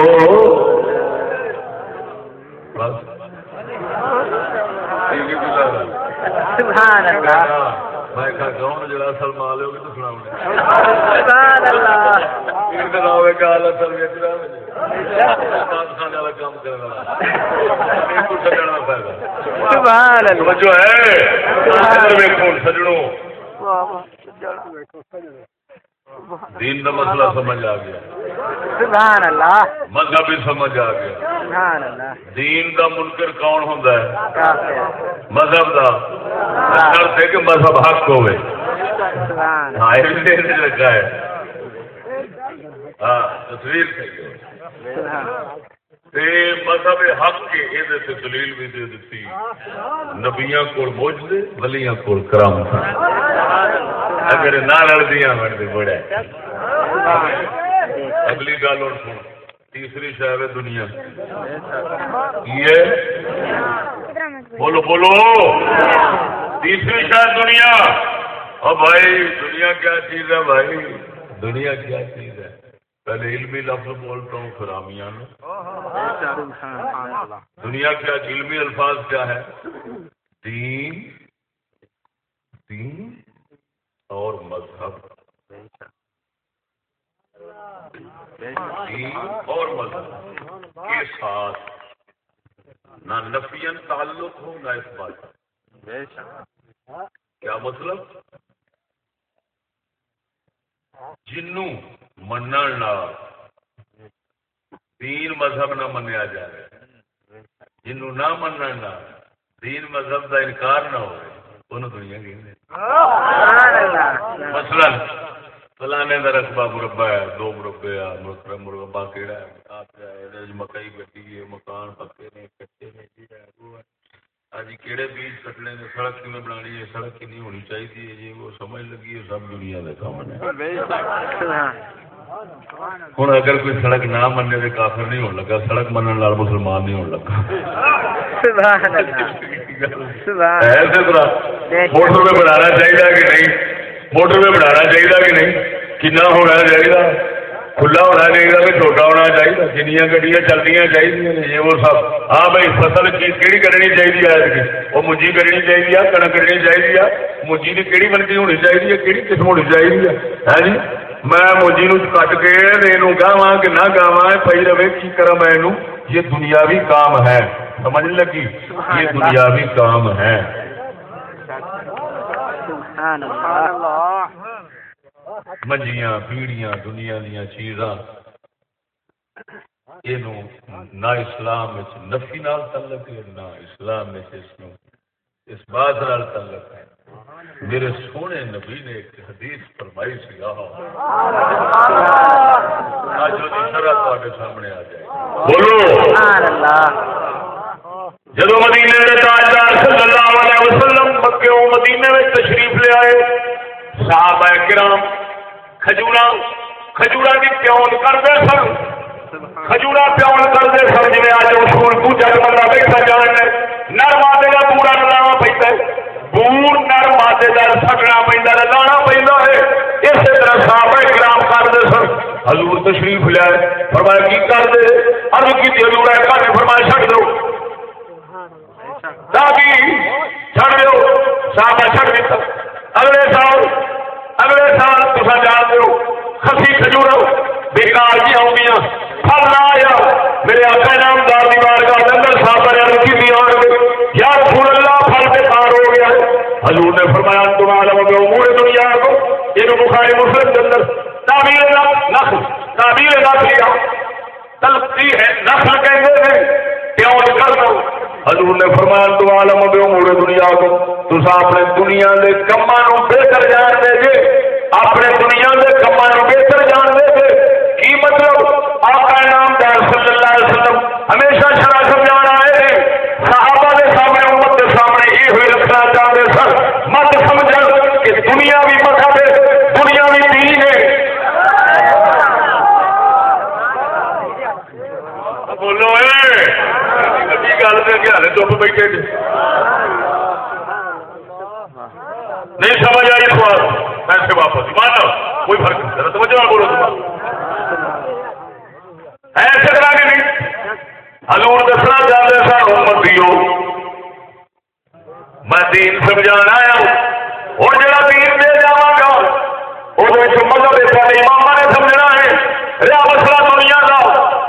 سبحان اللہ۔
میں کہا کون جڑا اصل مال ہے وہ تو سناؤں
سبحان اللہ۔
پیر کا نام ہے کہ اعلی تربیت دا خانے والا کام کرنے والا۔ یہ کو سجنا پائے
سبحان اللہ۔
توجہ ہے۔ ادھر ویکھو سجڑوں دین کا مسئلہ سمجھ آ گیا۔
سبحان اللہ
مذہب بھی سمجھ آ گیا۔
سبحان اللہ
دین کا منکر کون ہوتا ہے؟
کافر۔
مذہب کا شرط ہے کہ مذہب حق ہوئے۔
سبحان۔
ہاں یہ بھی لگا ہے۔
ہاں تصویر صحیح ہے مذہب حق کے یہ دلیل بھی دے دیتی نبیاں کول موجدے ولیاں کول کرام اگر نہ لڑدیاں بڑے بڑا اگلی گل اور سن۔ تیسری شہر ہے دنیا۔ کی ہے؟ بولو بولو۔ تیسری شاید دنیا۔ اور بھائی، دنیا کیا چیز ہے بھائی؟ دنیا کیا چیز ہے؟ پہلے علمی لفظ بولتا ہوں، پھر آمیانہ دنیا کیا علمی الفاظ کیا ہے دین دین اور مذہب۔ دین اور مذہب۔ کے ساتھ نہ نفین تعلق ہو، نہ اس بات کیا مطلب؟ جنوں۔ من دین مذہب نہ منیا جائے جنوں نہ من دین مذہب دا انکار نہ ہو انہوں دنیا مثلا فلانے دا رقبہ مربع ہے دو مربے مربع مربع کیڑا ہے مکئی بیٹی ہے مکان پکے نے کچے نے کہڑے بیج کٹنے نے سڑک کی بنانی ہے سڑک
کی
نہیں ہونی چاہیے جی وہ سمجھ لگی ہے سب دنیا کام ہے ہوں اگر کوئی سڑک نہ تو
کافر نہیں سڑک
مسلمان نہیں موٹر پہ بنا چاہیے کہ نہیں موٹر پہ بنا چاہیے کہ نہیں کنا ہونا چاہیے کھلا ہونا چاہیے کہ چھوٹا ہونا چاہیے کنیاں گڈیاں چلنی چاہیے یہ وہ سب۔ ہاں بھائی، فصل کہڑی کرنی چاہیے وہ منجی کرنی چاہیے کنک کرنی چاہیے منجی کی کہڑی بنتی ہونی چاہیے کہڑی قسم ہونی چاہیے ہے۔ ہاں جی؟ میں منجی نو کٹ کے یہ گاواں کہ نہ گاواں پی رہے، کی کرا میں یہ دنیاوی کام ہے۔ سمجھ لگی؟ یہ دنیاوی کام ہے۔
سبحان اللہ۔
منجیاں پیڑیاں دنیا دیا چیزاں یہ نہ اسلام نفی نال تعلق ہے نہ اسلام اس اس بات نال تعلق ہے میرے سونے نبی نے ایک حدیث فرمائی سی آج وہ شرح تواڈے سامنے آ جائے بولو
سبحان اللہ
جدو مدینے کے تاجدار صلی اللہ علیہ وسلم مکے مدینے میں تشریف لے آئے صحابہ کرام کھجورا کھجورا کی پیون کرتے سن۔ کھجورا پیون کرتے سن جی اج مشہور دوجا بندہ بیٹھا جان نر مادے کا پورا لانا پہ بور نر مادے کا سکنا پہ لانا پہ اسی طرح صحابہ کرام کرتے سن۔ حضور تشریف لیا فرمایا، کی کرتے ارد کی حضور ہے گھر فرمایا چڑھ دو۔ تاکہ چھڑ دو۔ صحابہ چھڑ دیتا۔ اگلے سال اگلے سال تصا جان دو خسی کھجور بیکار جی آؤں پھل نہ آیا میرے آقا نامدار دیوار کا اندر صحابہ نے رکھی دی آن کے یا رسول اللہ پھل بیکار ہو گیا حضور نے فرمایا تم عالم کے امور دنیا کو یہ بخاری مسلم کے اندر تعبیر نخل تعبیر نخل لیا تلقی ہے نخل کہتے ہیں پیون کر دو حضور نے فرمایا، تو عالم بے امور دنیا کو تسا اپنے دنیا دے کما نو بہتر جان دے جے، اپنے دنیا دے کما نو بہتر جان دے جے۔ کی مطلب؟ آقا نام دار صلی اللہ علیہ وسلم ہمیشہ شرع سمجھا آئے تھے صحابہ دے سامنے امت دے سامنے یہ ہوئی رکھنا چاہتے سر مت سمجھ کہ دنیا بھی مذہب ہے دنیا بھی دین ہے بولو اے گل سے ہلے چپ بیٹھے جی نہیں سمجھ آئی سوال پیسے واپس۔ مانو کوئی فرق نہیں۔ ذرا توجہ بولو تم۔ ایسے طرح کی نہیں۔ حضور دسنا چاہتے سن امت دیو۔ میں دین سمجھانا آیا ہوں جڑا دین دے جاواں گا وہ مذہب امام نے سمجھنا ہے۔ رہا مسئلہ دنیا کا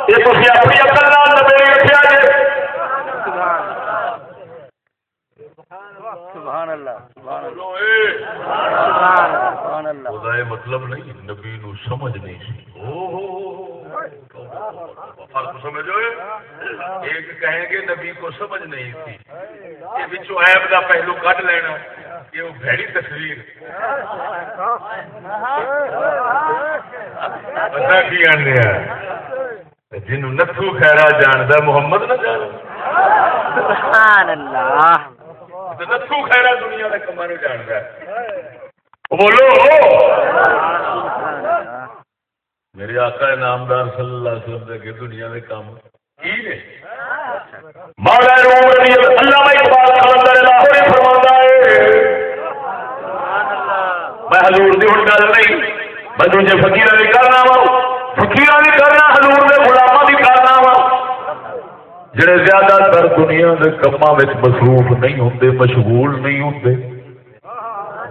یہ تھی اپنی اکل نال نبیڑی رکھا جی
سبحان اللہ سبحان اللہ۔ سبحان اللہ۔
خدا یہ مطلب نہیں نبی نو سمجھ نہیں سی۔ او ہو فرق سمجھو ایک کہیں گے نبی کو سمجھ نہیں تھی۔ یہ بچوں ایب کا پہلو کٹ لینا۔
کہ وہ بھڑی تصویر۔ پتا کی آنے جن نتھو خیرا جاندا محمد نہ جان
سبحان اللہ۔
نتھو خیرا دنیا کے کما نو جاندا بولو
میرے آقا نامدار صلی اللہ علیہ وسلم دے کہ دنیا کے کام
کی نے مولا روم رضی اللہ اقبال کلندر لاہور فرماتا ہے میں حضور دی ہن گل نہیں میں دوجے فقیراں دی کرنا وا فقیراں دی کرنا حضور دے غلاماں دی کرنا وا
جڑے زیادہ تر دنیا کے کاموں میں مصروف نہیں ہوتے مشغول نہیں ہوتے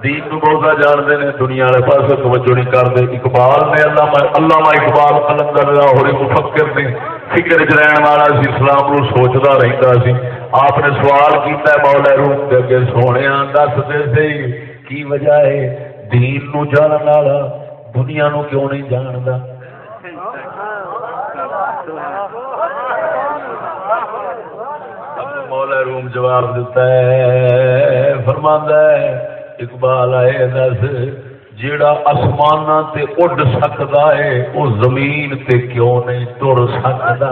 دین نو بہتا جانتے ہیں، دنیا والے پاس توجہ نہیں کرتے۔ اقبال نے اللہ اللہ اقبال کلندر لاہوری مفکر نے فکر چ رہن والا سی، اسلام نو سوچتا رہتا سی۔ آپ نے سوال کیتا ہے مولا روم کے اگے سونے دس دے سی کی وجہ ہے دین نو جانن والا، دنیا نو کیوں نہیں جاندا اب مولا روم جواب دیتا ہے، فرماندا ہے، اقبال آئے دس، جیڑا آسمان تے اڈ سکدا ہے وہ زمین تے کیوں نہیں تر سکدا؟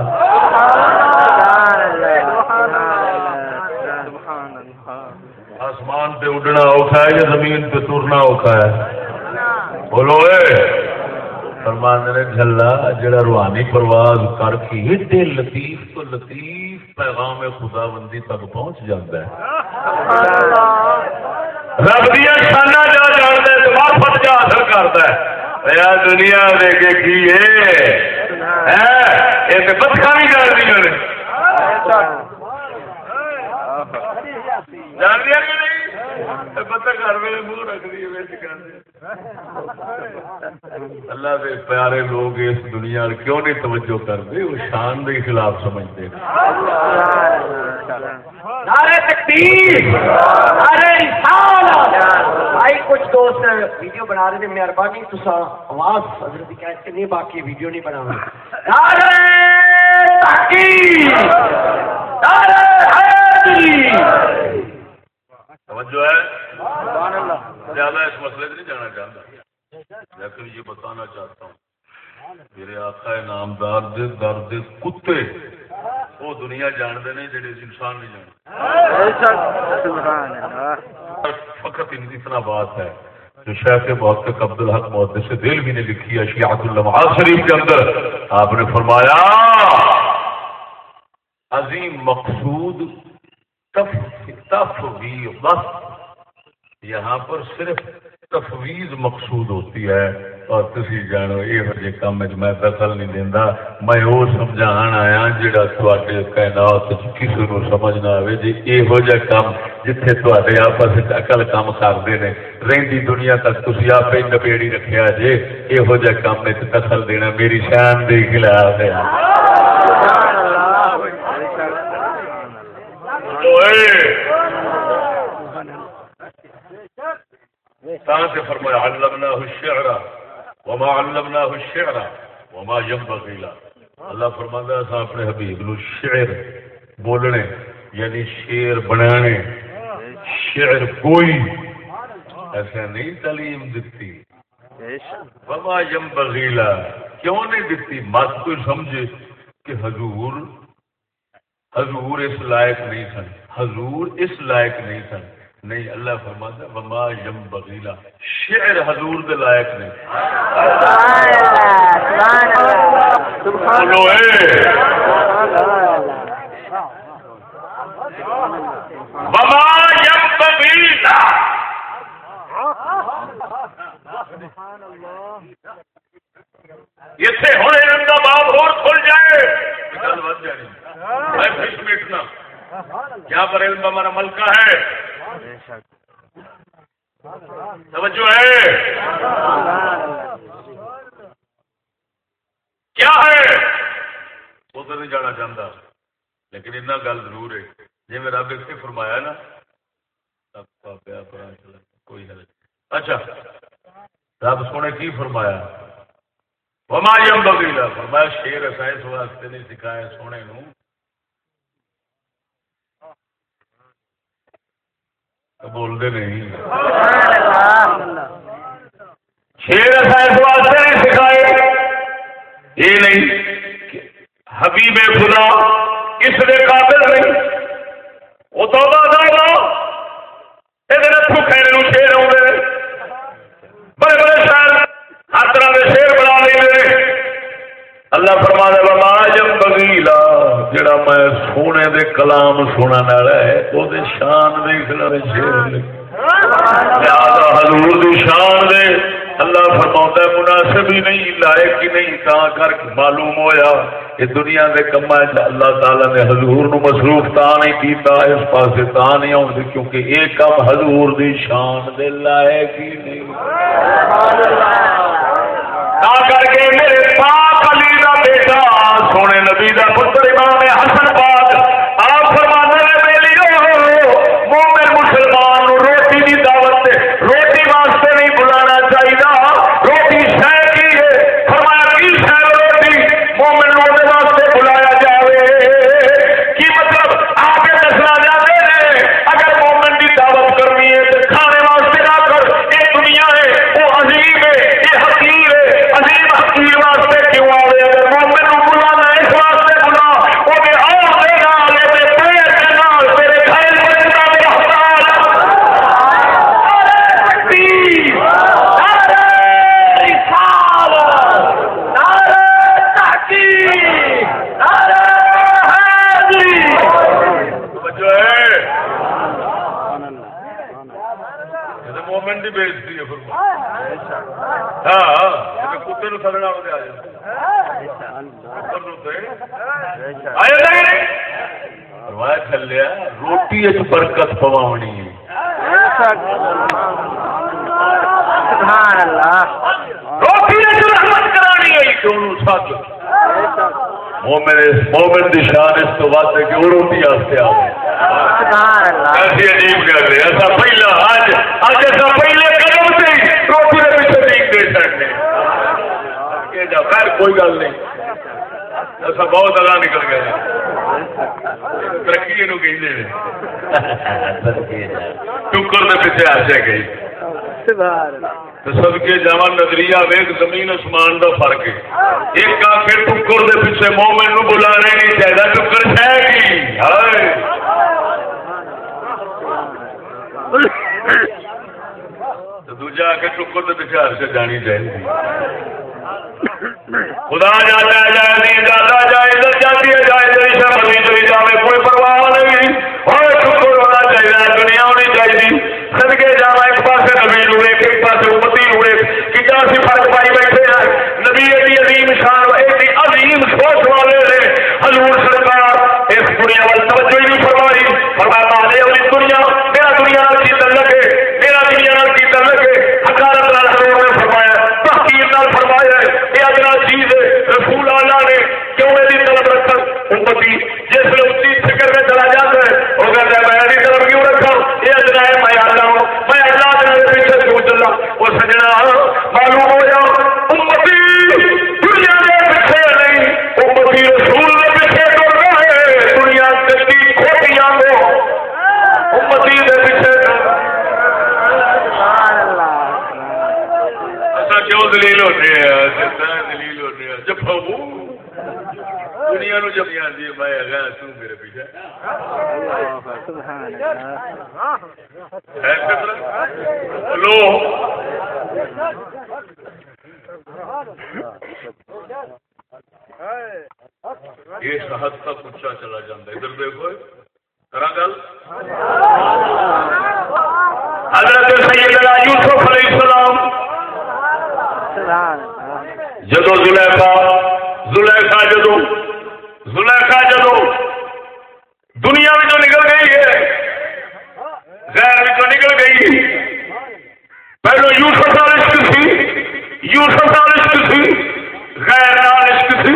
آسمان تے اڈنا اوکھا ہے یا زمین تے ترنا اوکھا ہے؟ بولو اے فرمان نے جھلا جڑا روحانی پرواز کر کے ایڈے لطیف تو لطیف پیغام خدا بندی تک پہنچ جاتا ہے۔
رب دیا شانہ جا جانتا ہے معرفت جا حاصل کرتا ہے۔ یا دنیا دے کے کی ہے؟ یہ تو بتخا بھی جان دیا کہ نہیں؟
اللہ کے پیارے لوگ اس دنیا کیوں نہیں توجہ کرتے؟ وہ شان کے خلاف سمجھتے ہیں۔
تکبیر، نعرہ رسالت۔ بھائی، کچھ دوست ویڈیو بنا رہے ہیں مہربانی تو آواز حضرت کی کہتے نہیں باقی ویڈیو نہیں بنا رہے نعرہ تحقیق نعرہ حیدری۔
توجہ ہے؟ زیادہ اس مسئلے سے نہیں جانا چاہتا۔ لیکن یہ بتانا چاہتا ہوں میرے آقا نامدار دے درد کتے۔ وہ دنیا جانتے نہیں جڑے انسان نہیں جانتے۔ فقط اتنا بات ہے جو شیخ محقق عبد الحق محدث سے دل بھی نے لکھی ہے شیعت اللہ شریف کے اندر۔ آپ نے فرمایا عظیم مقصود تفویض بس یہاں پر صرف تفویض مقصود ہوتی ہے۔ اور تسی جانو یہ کام میں دخل نہیں دینا میں وہ سمجھان آیا جڑا تے کائنات کسی نو سمجھ نہ آئے جی یہو جہ کام جتھے تے آپس اکل کام کرتے ہیں رہی دنیا تک تھی آپ ہی نبیڑی رکھا یہو جہ کام میں دخل دینا میری شان دے خلاف ہے۔ سے فرمایا، علمناه الشعر وما علمناه الشعر وما ينبغي له. اللہ فرماندا ہے اپنے حبیب نو شعر بولنے یعنی شعر بنانے، شعر کوئی ایسا نہیں تعلیم دیتی وما ينبغي له، کیوں نہیں دیتی مت کوئی سمجھے کہ حضور حضور اس لائق نہیں سن، حضور اس لائق نہیں سن۔ نہیں اللہ فرماتا وما یم بغیلا شعر حضور دے لائق نہیں۔ بولو
وما یم بغیلا کا باب اور کھل جائے۔ میں پھر کیا پر علم ہمارا ملکہ ہے۔ توجہ ہے؟ کیا ہے؟
ادھر نہیں جانا چاہتا، لیکن اتنا گل ضرور ہے۔ جی میں رب اتنے فرمایا نا کوئی حل اچھا رب سونے کی فرمایا۔ وما فرمایا شیر ایسا اس واسطے نہیں سکھایا سونے نو
بولتے نہیں
شیر اس واسطے نہیں سکھائے۔ یہ نہیں حبیب خدا اس قابل نہیں۔ وہ تو شیر آتے بڑے بڑے ہر طرح کے شیر بنا لے اللہ فرما جڑا میں سونے دے کلام سننے والا ہے وہ شان دیکھ لے شیر لہذا حضور دی شان دے اللہ فرماتا ہے، مناسب ہی نہیں، لائق ہی نہیں، تا کر کے معلوم ہویا۔ کہ دنیا دے کما اللہ تعالی نے حضور نو مصروف تا نہیں کیتا، اس پاسے تا نہیں آؤں کیونکہ یہ کم حضور دی شان دے لائق ہی نہیں۔ تا کر کے میرے پاک علی دا بیٹا، سونے نبی دا پتر امام حسن پاک۔ آپ فرمانے نے میلی مومن مسلمان روٹی دی دعوت روٹی واسطے نہیں بلانا چاہیے روٹی شہ کی ہے فرمایا کی شہ روٹی مومن نو دے واسطے بلایا جاوے کی مطلب آپ یہ دسنا چاہتے ہیں اگر مومن دی دعوت کرنی ہے تو کھانے واسطے نہ کر یہ دنیا ہے وہ عظیم ہے یہ حقیر ہے عظیم حقیر واسطے کیوں آوے اگر مومن نو بلانا ہے اس واسطے بلا وہ دے آؤ دے نال دے پیر دے نال تیرے گھر بچنا دے حساب تکبیر نعرہ رسالت نعرہ تحقیق نعرہ حیدری جو ہے
یہ تو مومن کی بےزتی ہے فرما ہاں یہ تو کتے نو سدنا آ جائے
آئے نہیں
فرمایا چلیا روٹی اچ برکت پواونی ہے۔
سبحان اللہ۔
روٹی نے جو رحمت کرانی ہے
کہ انہوں ساتھ مومن مومن دی شان اس تو بات ہے کہ وہ روٹی واسطے آ گئے۔
سبحان اللہ۔
ایسی عجیب گل ہے ایسا پہلا اج اج ایسا پہلے قدم سے ہی روٹی کے پیچھے نہیں دے سکتے کہ جا خیر کوئی گل نہیں۔ ایسا بہت اگاں نکل گیا ترقی نو ٹکر دے پیچھے آسے گئی سب کے جاوا نظریہ ویک زمین آسمان دا فرق ہے ایک ٹکر دے پیچھے مومن نو بلانے نہیں چاہیے ٹکر ہے تو دوجا آ کے ٹکر دے پیچھے ہر سے جانی چاہیے
خدا جاتا ہے جائے نہیں جاتا، جائے ادھر جاتی ہے، جائے ادھر سے مرضی چلی جائے کوئی پرواہ نہیں۔ اور شکر ہونا چاہیے، دنیا ہونی چاہیے۔ سدکے جانا ایک پاس نبی ہوئے ایک پاس امتی ہوئے کتنا سی فرق پائی بیٹھے ہیں۔ نبی ایڈی عظیم شان، ایڈی عظیم سوچ والے نے حضور سرکار اس دنیا وال توجہ ہی نہیں فرمائی۔ فرمایا مالے والی دنیا، میرا دنیا کی تعلق ہے، میرا دنیا نال کی تعلق ہے حکارت نال حضور نے فرمایا تحقیر نال فرمایا یہ اگلا چیز ہے رسول اللہ نے کیوں میری طلب رکھا امتی جس نے اسی فکر میں چلا جاتا ہے، وہ کہتا ہے، میں ایسی طلب کیوں رکھا؟ یہ اجرا ہے، میں اللہ ہوں، میں اللہ کے پیچھے کیوں چلا۔ وہ سجنا، معلوم ہو جاؤ، امتی دنیا کے پیچھے نہیں، امتی رسول کے پیچھے تو ہے، دنیا کی کھوٹیاں کو امتی کے پیچھے۔
کیوں دلیل ہوتے ہیں دلیل ہوتے ہیں جب بابو دنیا نو جب ہے میں اگا تو میرے پیچھے؟ لو اس حد تک اچھا چلا جاتا ہے۔ ادھر دیکھو۔ کرا گل۔
حضرت سیدنا یوسف علیہ السلام۔
سبحان اللہ۔
جدو زلیخا زلیخا جدو زلیخا جدو دنیا میں جو نکل گئی ہے، غیر میں جو نکل گئی۔ پہلو یوسف نال عشق سی یوسف نال عشق سی غیر نال عشق سی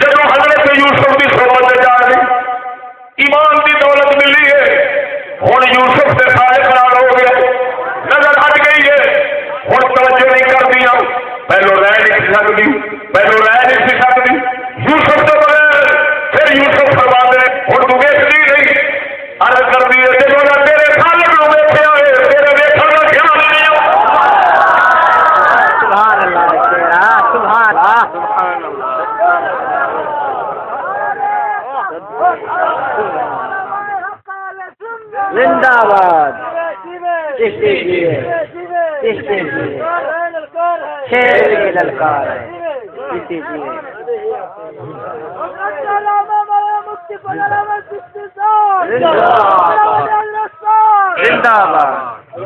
جدو حضرت یوسف کی صحبت جا رہی ایمان کی دولت ملی ہے ہوں یوسف سے سارے قرار ہو گیا نظر ہٹ گئی ہے۔ ہوں توجہ نہیں کر دیا، پہلو رہ نہیں سکتی، پہلو رہ نہیں سکتی۔ یوسف
للکار ہے۔ زندہ باد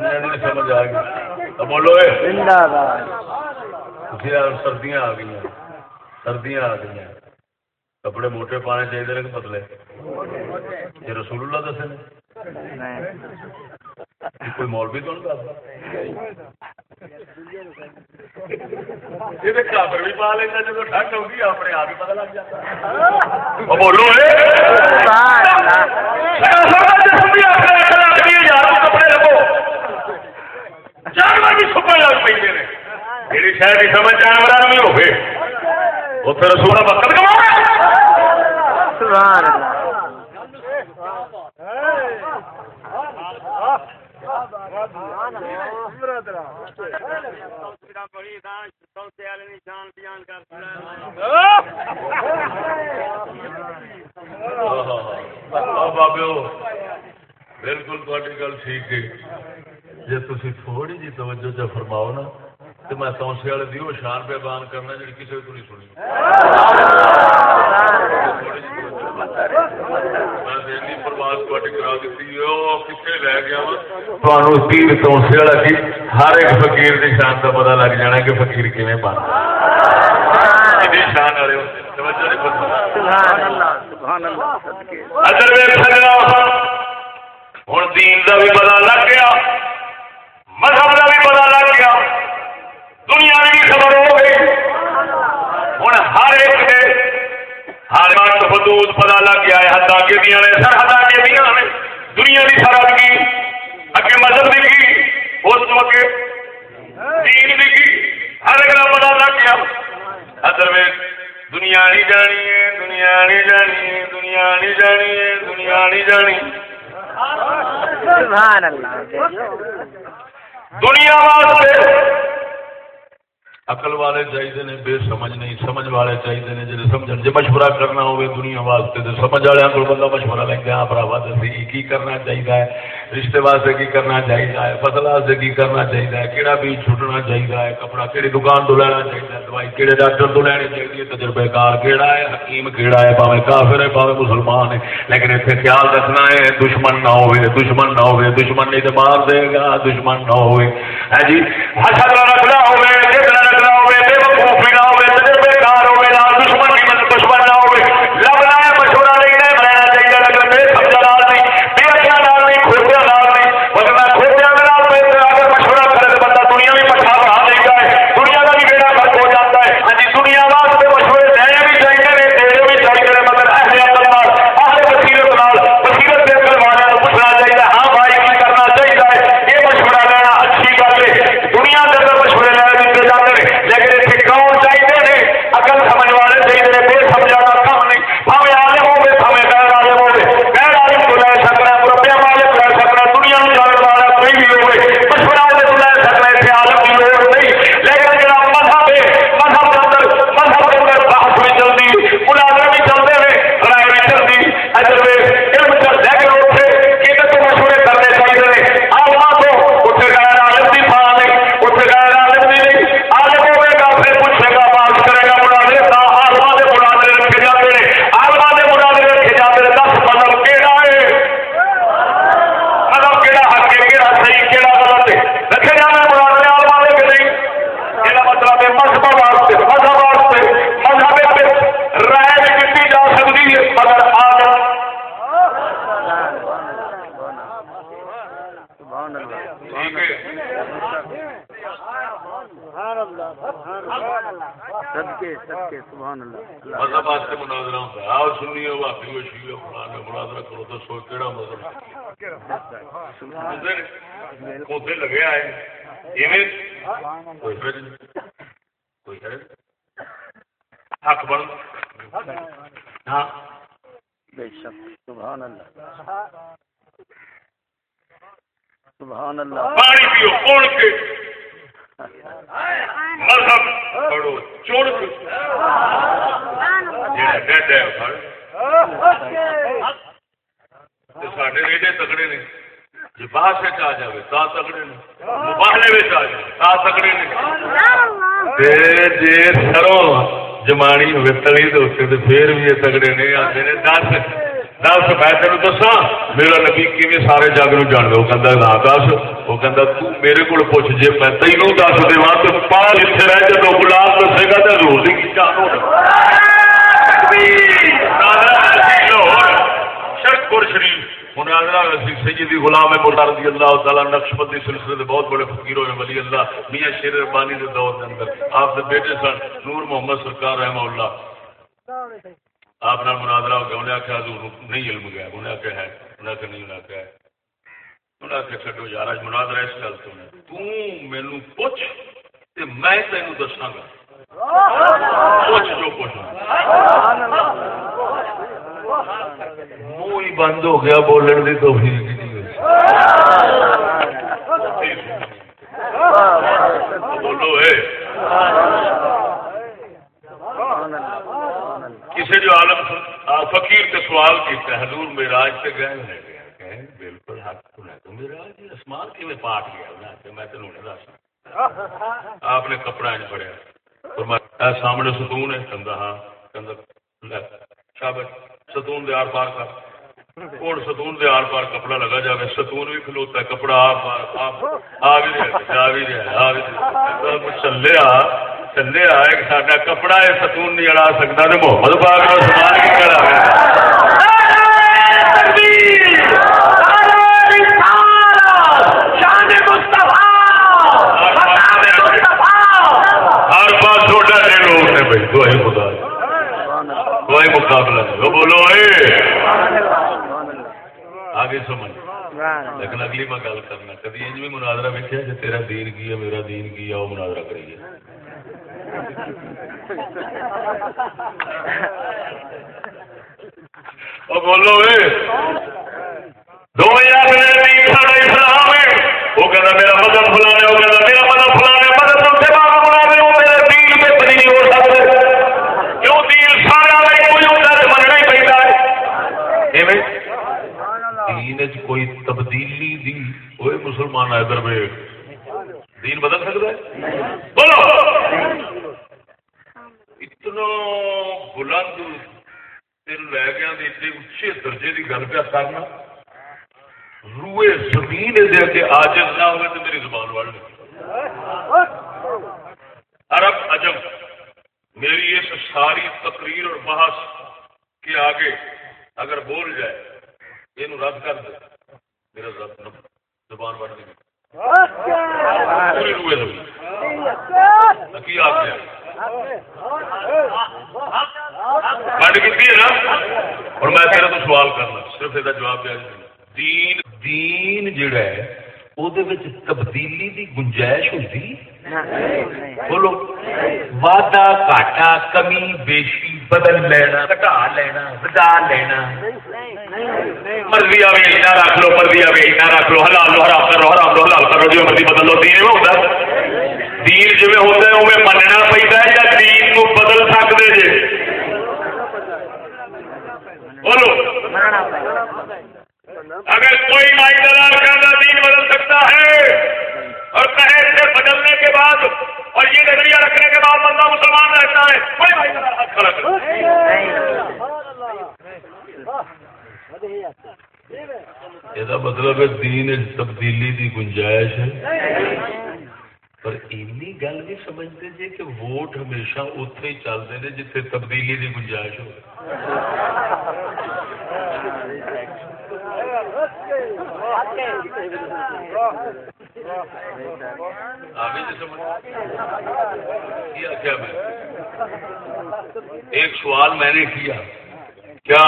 آ گئی بولو
زندہ باد
سردیاں آ گئی سردیاں آ گئی کپڑے موٹے پانے چاہیے کہ پتلے رسول اللہ دسے کوئی مولوی تو نہیں بھی پا لینا جب ٹھنڈ ہوگی اپنے آپ ہی پتا لگ جاتا اب بولو اے!
سبحان اللہ
جانور بھی چھپے لگ پہ جی شاید ہی سمجھ جانور بھی ہوگی اتنے رسول بکر کما
سبحان اللہ۔
بالکل تاری گل ٹھیک ہے جی تھی تھوڑی جی توجہ چ فرماؤ نا تو میں تونسے والے دی وہ شان پہ بیان کرنا جی کسی کو نہیں سنی میں پرواز کرا دیتی گیا والا کی ہر ایک فقیر کی شان کا پتا لگ جانا کہ فقیر کیون بنتا شان والے
ہوں دین کا بھی پتا لگ گیا، مذہب کا بھی پتا لگ گیا۔ دنیا کی بھی خبر ہو گئی۔ ہوں ہر ایک نے ہر وقت حدود پتا لگ گیا ہے۔ حد آگے دیا نے سرحد آگے دیا نے۔ دنیا کی سرحد کی اگے مذہب کی کی اس اگے دین کی کی ہر ایک کا پتا لگ گیا۔ ادر دنیا نہیں جانی ہے دنیا نہیں جانی ہے دنیا نہیں جانی ہے دنیا نہیں جانی۔
سبحان اللہ۔
دنیا واسطے
عقل والے چاہیے نے، بے سمجھ نہیں، سمجھ والے چاہیے نے جی سمجھ جی مشورہ کرنا ہوگی دنیا واسطے تو سمجھ والوں کو بندہ مشورہ لیں گے ہاں بھراوا دسی کی کرنا چاہیے رشتے واسطے کی کرنا چاہیے فصل واسطے کی کرنا چاہیے کہڑا بیج چھٹنا چاہیے کپڑا کہڑی دکان تو لینا چاہیے دوائی کہڑے ڈاکٹر تو لینی چاہیے تجربے کار کہڑا ہے؟ حکیم کہڑا ہے؟ پاوے کافر ہے، پاوے مسلمان ہے۔ لیکن اتنے خیال رکھنا ہے، دشمن نہ ہوئے، دشمن نہ ہوئے۔ دشمن نہیں تو مار دے گا، دشمن نہ ہوئے۔ ہے جی؟
حسد نہ رکھنا ہوئے جد رکھنا ہوئے، بے وقوفی نہ ہوئے، تجربے کار
سبحان اللہ.
پانی پیو کوڑ کے؟ مذہب. پڑھو چوڑ کے۔ جہاں ڈیڈ ہے پڑھ۔ ساڈے ریڈے تکڑے نے۔ جی باہر سے آ جائے تا تگڑے نے۔ مباہلے میں آ جائے تا تگڑے نے۔ تے جے سروں جمانی ہوئے تلی دے تے پھر بھی یہ تگڑے نہیں آتے نے دس دس میں تینوں دسا میرا نبی کیویں سارے جگ نو جان وہ کہندا نا دس۔ وہ کہندا تو میرے کول پوچھ جے میں تینوں دس دیواں تے پال اتنے رہ جدو گلاب دسے گا تے روز دی کی جان شریف۔ مناظرہ سیدی غلام مولا رضی اللہ تعالی نقشبندی سلسلے دے بہت بڑے فقیر ہوئے ولی اللہ، میاں شیر ربانی دے دور دے اندر۔ آپ دے بیٹے سن، نور محمد سرکار رحمہ اللہ۔ آپ نال مناظرہ ہو گیا، انہیں آخیا حضور نہیں علم گیا، انہیں آخیا ہے، انہیں آخیا نہیں، انہیں آخیا ہے۔ انہیں آخیا چڈو یار اج مناظرہ اس گل تو ہے تو پوچھ تے میں تینوں دساں گا۔ پوچھ جو پوچھنا منہ ہی بند ہو گیا، بولن دی تو بھی بولو اے۔ کسی جو عالم فقیر کے سوال کیتا ہے، حضور معراج سے گئے ہوئے ہیں بالکل حق سنا تو معراج جی اسمان کی میں پاٹ گیا؟ انہیں آخیا میں تینوں نہیں دس آپ نے کپڑا نہیں پڑیا فرمایا سامنے ستون ہے۔ کہندا ہاں کہندا شابش، ستون دے آر پار کر۔ اور ستون دے آر پار کپڑا لگا جائے ستون بھی کھلوتا ہے کپڑا آر پار آپ آ بھی رہا جا بھی رہا آ بھی رہا چلیا چلیا ایک ساڈا کپڑا ہے ستون نہیں اڑا سکتا تو محمد پاک کا سامان کی کڑا ہر پاس چھوٹا ہے لوگ نے بھائی دعائی خدا کوئی مقابلہ نہیں وہ بولو اے آگے سمجھ لیکن اگلی میں گل کرنا کدی انج بھی مناظرہ ویکیا کہ تیرا دین کی ہے میرا دین کی ہے وہ مناظرہ کریے وہ بولو دو یار میرا سارا اسلام ہے وہ میرا مذہب فلانا وہ کہتا میرا مذہب فلانا مذہب سب سے بات بنا رہے ہو میرا دین میں بری نہیں ہو سکتا کیوں دین سارا نہیں کوئی ہوتا ہے مننا ہی پڑتا ہے ایویں دین چ کوئی تبدیلی دی کوئی مسلمان ادھر میں۔ دین بدل سکتا ہے؟ بولو! اتنا بلند تین لے گیا اتنے اچھے درجے کی گل پہ کرنا۔ روئے زمین دے کے آجز نہ ہوئے تو میری زبان وڑ عرب عجم، میری اس ساری تقریر اور بحث کے آگے اگر بول جائے، یہ رد کر دے۔ میرا رد رب زبان روئے کی آپ نے بڑھ کی ہے نا؟ اور میں تیرے تو سوال کرنا صرف یہ جواب دیا دین دین جڑا ہے وہ تبدیلی دی گنجائش ہوتی بولو وعدہ کاٹا کمی بیشی بدل لینا گٹا لینا بدا لینا مرضی آئے اینا رکھ لو مرضی آئے اینا رکھ لو حلال لو حرام کرو حرام لو حلال کرو جو مرضی بدل لو دین میں ہوتا دین جی ہوتا ہے وہ مننا پہنتا ہے یا دین کو بدل سکتے جی بولو اگر کوئی مائی دلال کا دین بدل سکتا ہے۔ اور کہے سے بدلنے کے بعد اور یہ نظریہ رکھنے کے بعد بندہ مسلمان رہتا ہے۔ کوئی کھڑا یہ مطلب ہے دین تبدیلی کی گنجائش ہے۔ پر اینی گل بھی سمجھتے جی کہ ووٹ ہمیشہ اتے ہی چلتے ہیں جتنے تبدیلی دی گنجائش ہو ایک سوال میں نے کیا کیا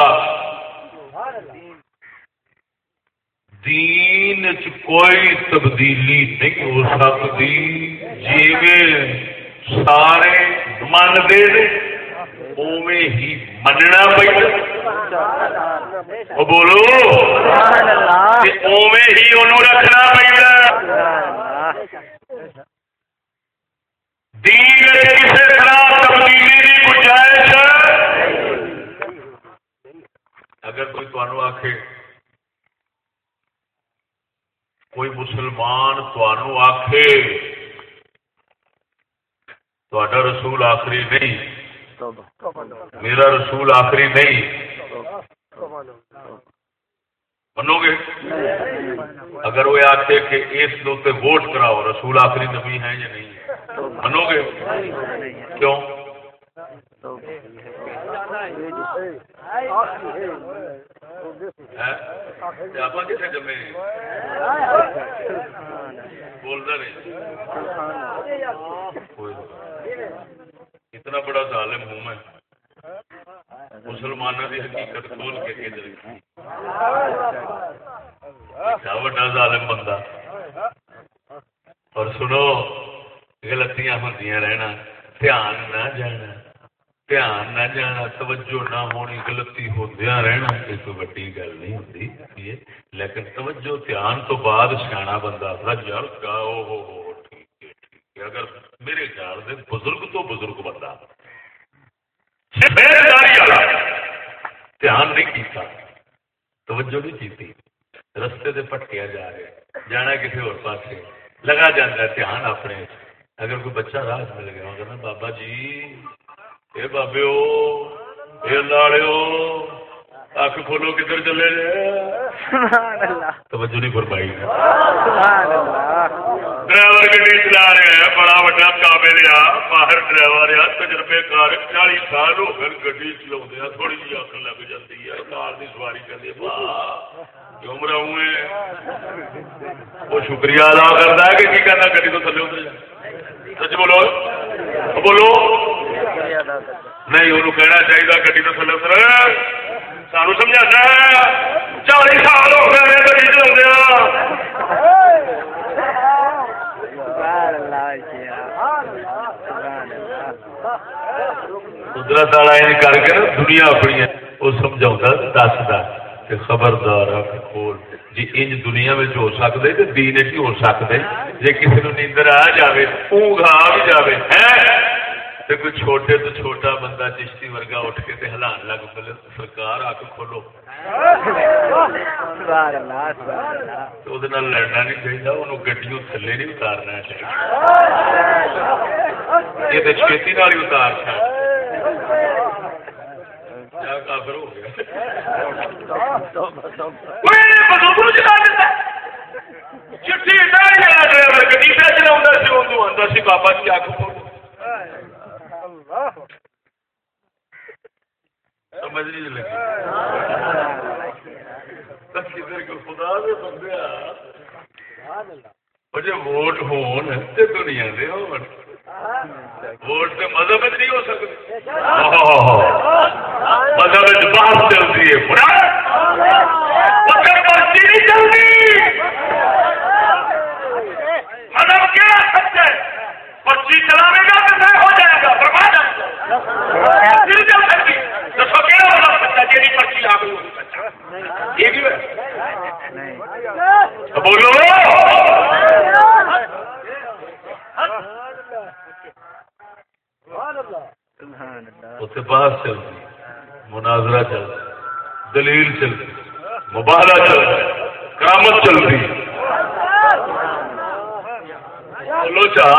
دین چ کوئی تبدیلی نہیں ہو سکتی۔ جی سارے اوے ہی مننا وہ بولو۔ ہی انہوں رکھنا پڑتا دین کسی طرح تبدیلی کی گنجائش اگر کوئی تمہوں آخے کوئی مسلمان تنوع آخے تا رسول آخری نہیں میرا رسول آخری نہیں منو گے اگر وہ آخے کہ اس دوتے ووٹ کراؤ رسول آخری نبی ہے یا نہیں منو گے کیوں بولتا نہیں اتنا بڑا ظالم ہوں میں۔ مسلمانوں کی حقیقت کھول کے کدھر بڑا ظالم بندہ۔ اور سنو، غلطیاں ہوندیاں رہنا، دھیان نہ جانا۔ دھیان نہ جانا توجہ نہ ہونی غلطی ہوندیاں رہنا یہ کوئی وڈی گل نہیں ہوتی لیکن توجہ دھیان تو بعد سیاح بندہ اپنا یار او ہو ہو ٹھیک ہے ٹھیک ہے اگر میرے خیال سے بزرگ تو بزرگ بندہ دھیان نہیں کیتا توجہ نہیں کی رستے سے پٹکیا جا رہا جانا کسی اور پاس لگا جاتا دھیان اپنے اگر کوئی بچہ راہ مل گیا کہنا بابا جی اے بابے اے اک کھولو کدھر چلے توجہ نہیں فرمائی۔ ڈرائیور گڈی چلا رہے ہیں بڑا قابل آ باہر ڈرائیور آ تجربے کار چالی سال ہو گئے گڈی چلا تھوڑی جی لگ جاتی ہے کار سواری عمر وہ شکریہ ادا کرتا ہے کہ کی کرنا گڈی تو تھلے اتر جائے سچ بولو بولو نہیں وہ کہنا چاہیے گڈی تو تھلے اتر سانو سمجھا چالی سال ہو گئے گڈی چلا قدرت والا یہ کر کے دنیا اپنی وہ سمجھا دستا کہ خبردار کھول جی انج دنیا میں ہو سکتے تو دین ہو سکتے جی کسی نیندر آ جائے اونگ آ بھی جائے تو کوئی چھوٹے تو چھوٹا بندہ چشتی ورگا اٹھ کے تے ہلان لگ پے سرکار آ کے کھولو۔ تو لڑنا نہیں چاہیے وہ گڈیوں تھلے نہیں اتارنا چاہیے یہ تو چھتی نال ہی اتار کافر ہو گیا؟ چٹھی چلا سی بابا جی آ سمجھ نہیں لگی۔ خدا دے بندے ووٹ ہون تے دنیا دے ہون۔ ووٹ تے مذہب نہیں ہو سکتے مذہب بحث چلتی ہے۔ مگر مرضی نہیں چلتی مذہب کیا سچ ہے پرچی چلاوے گا تو طے ہو جائے گا برباد نہیں چل سکتی دسو کہڑا والا بچہ جی پرچی آ گئی یہ بھی بولو اتنے بحث چلتی مناظرہ چلتا دلیل چلتی مباہلہ چلتا کرامت چلتی بولو چاہ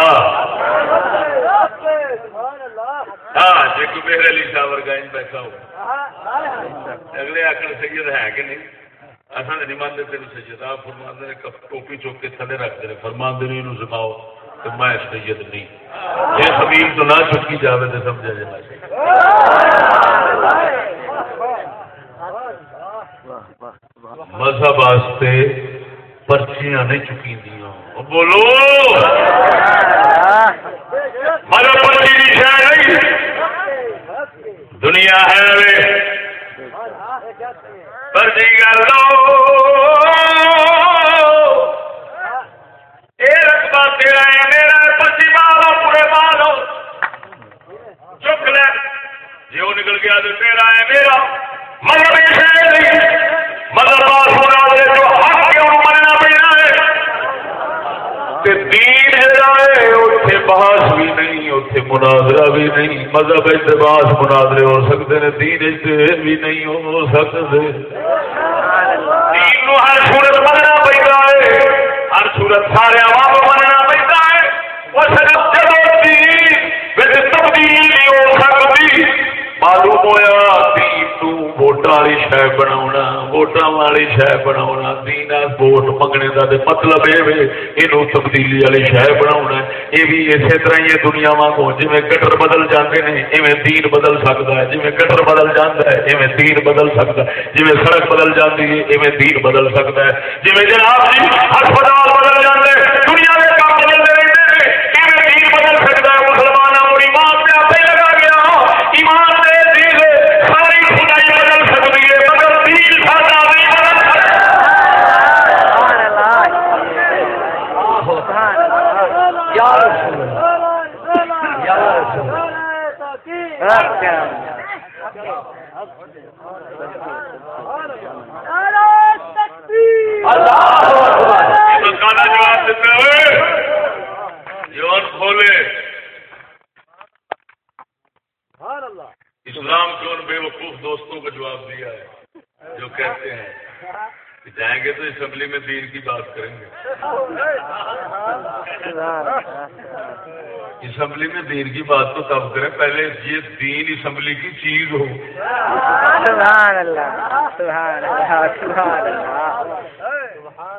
ہاں جی کوئی میرے علی صاحب ورگا ان بیٹھا ہو اگلے آخر سید ہے کہ نہیں؟ اصل نہیں مانتے تین سید۔ آپ فرماندے ٹوپی چوک کے تھلے رکھتے ہیں فرماندے نہیں انہوں سکھاؤ کہ میں سید نہیں۔ یہ زمین تو نہ چکی جاوے تو سمجھا جائے مذہب واسطے پرچیاں نہیں چکی دیا بولو! مذہب پرچی نہیں شہ نہیں دنیا ہے وے۔ پرچی جی کر لو رقبہ تیرا ہے، میرا پرچی مارو پورے مارو چک لے۔ جی وہ نکل گیا تو تیرا ہے، میرا۔ مذہب یہ شہ نہیں مذہب ہونا دے جو حق مننا پینا ہے۔ تے دین جڑا ہے بحث بھی نہیں اتنے مناظرہ بھی نہیں۔ مذہب اتنے بحث مناظرے ہو سکتے ہیں، دین اتنے بھی نہیں ہو سکتے۔ دین نو ہر صورت مننا پینا ہے صورت سارے عوام مننا پہنتا ہے۔ وہ صرف جدو دین وچ تبدیلی نہیں ہو سکتی معلوم ہوا دین تو ووٹاں والی شے بناونا ووٹاں والی شے بناونا دین ووٹ منگنے دا تے مطلب اے وے اینو تبدیلی والی شے بناونا اے بھی اسی طرح ہی دنیا وانگوں جویں کٹر بدل جاندے نے ایویں دین بدل سکدا ہے جویں کٹر بدل جاندا ہے ایویں دین بدل سکدا ہے جویں سڑک بدل جاندی ہے ایویں دین بدل سکدا ہے جویں جناب جی ہسپتال بدل جاندے دنیا جوان کھولے اسلام کے ان بے وقوف دوستوں کو جواب دیا ہے، جو کہتے ہیں۔ جائیں گے تو اسمبلی میں دین کی بات کریں گے۔ اسمبلی میں دین کی بات تو تب کریں پہلے یہ دین اسمبلی کی چیز ہو۔
سبحان اللہ سبحان اللہ سبحان